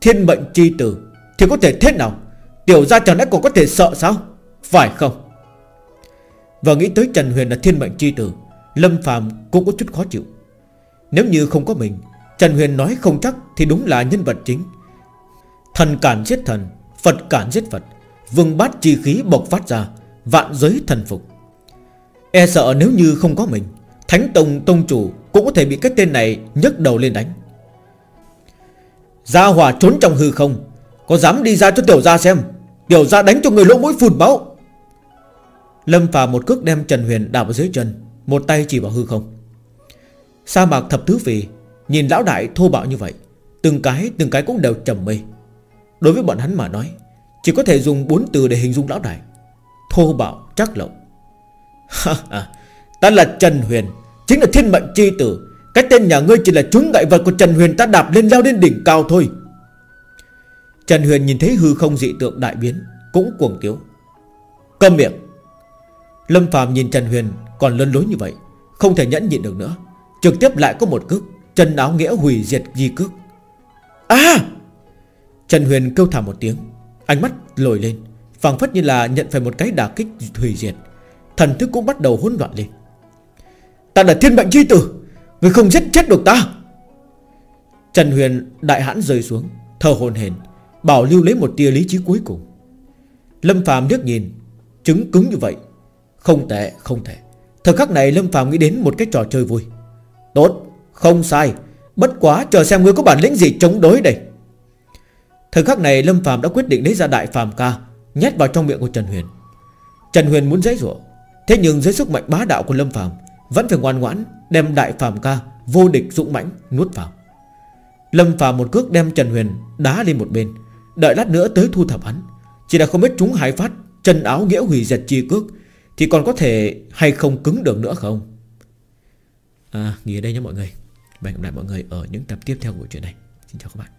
Thiên mệnh chi tử Thì có thể thế nào? Tiểu ra chẳng lẽ còn có thể sợ sao? Phải không? Và nghĩ tới Trần Huyền là thiên mệnh chi tử, Lâm Phạm cũng có chút khó chịu. Nếu như không có mình, Trần Huyền nói không chắc thì đúng là nhân vật chính. Thần cản giết thần, Phật cản giết Phật, Vương bát chi khí bộc phát ra, Vạn giới thần phục. E sợ nếu như không có mình Thánh Tông Tông Chủ Cũng có thể bị cái tên này nhấc đầu lên đánh. Gia hòa trốn trong hư không, Có dám đi ra cho tiểu gia xem? Tiểu gia đánh cho người lỗ mũi phun máu. Lâm phà một cước đem Trần Huyền đạp vào dưới chân, Một tay chỉ vào hư không. Sa mạc thập thứ vì Nhìn lão đại thô bạo như vậy, Từng cái từng cái cũng đều trầm mê. Đối với bọn hắn mà nói, Chỉ có thể dùng bốn từ để hình dung lão đại. Thô bạo chắc lộng [LAUGHS] Ta là Trần Huyền, Chính là thiên mệnh chi tử. Cái tên nhà ngươi chỉ là chúng ngại vật của Trần Huyền Ta đạp lên leo lên đỉnh cao thôi. Trần Huyền nhìn thấy hư không dị tượng đại biến, Cũng cuồng tiếu. Cầm miệng. Lâm Phạm nhìn Trần Huyền còn lân lối như vậy, Không thể nhẫn nhịn được nữa. Trực tiếp lại có một cước trần áo nghĩa hủy diệt di cước. À! Trần Huyền kêu thảm một tiếng, Ánh mắt lồi lên, phảng phất như là nhận phải một cái đả kích hủy diệt. Thần thức cũng bắt đầu hỗn loạn lên. Ta là thiên mệnh chi tử, Người không giết chết được ta. Trần Huyền đại hãn rơi xuống, Thở hồn hển, Bảo lưu lấy một tia lý trí cuối cùng. Lâm Phạm liếc nhìn, Chứng cứng như vậy. Không tệ, không thể Thời khắc này Lâm Phạm nghĩ đến một cái trò chơi vui. Tốt, không sai. Bất quá chờ xem ngươi có bản lĩnh gì chống đối đây. Thời khắc này Lâm Phạm đã quyết định lấy ra đại phàm ca, Nhét vào trong miệng của Trần Huyền. Trần Huyền muốn dãy rủa, Thế nhưng dưới sức mạnh bá đạo của Lâm Phạm vẫn phải ngoan ngoãn, đem đại phàm ca, Vô địch dũng mãnh nuốt vào. Lâm phàm một cước đem Trần Huyền Đá lên một bên, Đợi lát nữa tới thu thập hắn. Chỉ là không biết chúng hai phát Chân áo nghĩa hủy diệt chi cước Thì còn có thể hay không cứng được nữa không? À nghỉ ở đây nhé mọi người. Hẹn gặp lại mọi người ở những tập tiếp theo của chuyện này. Xin chào các bạn.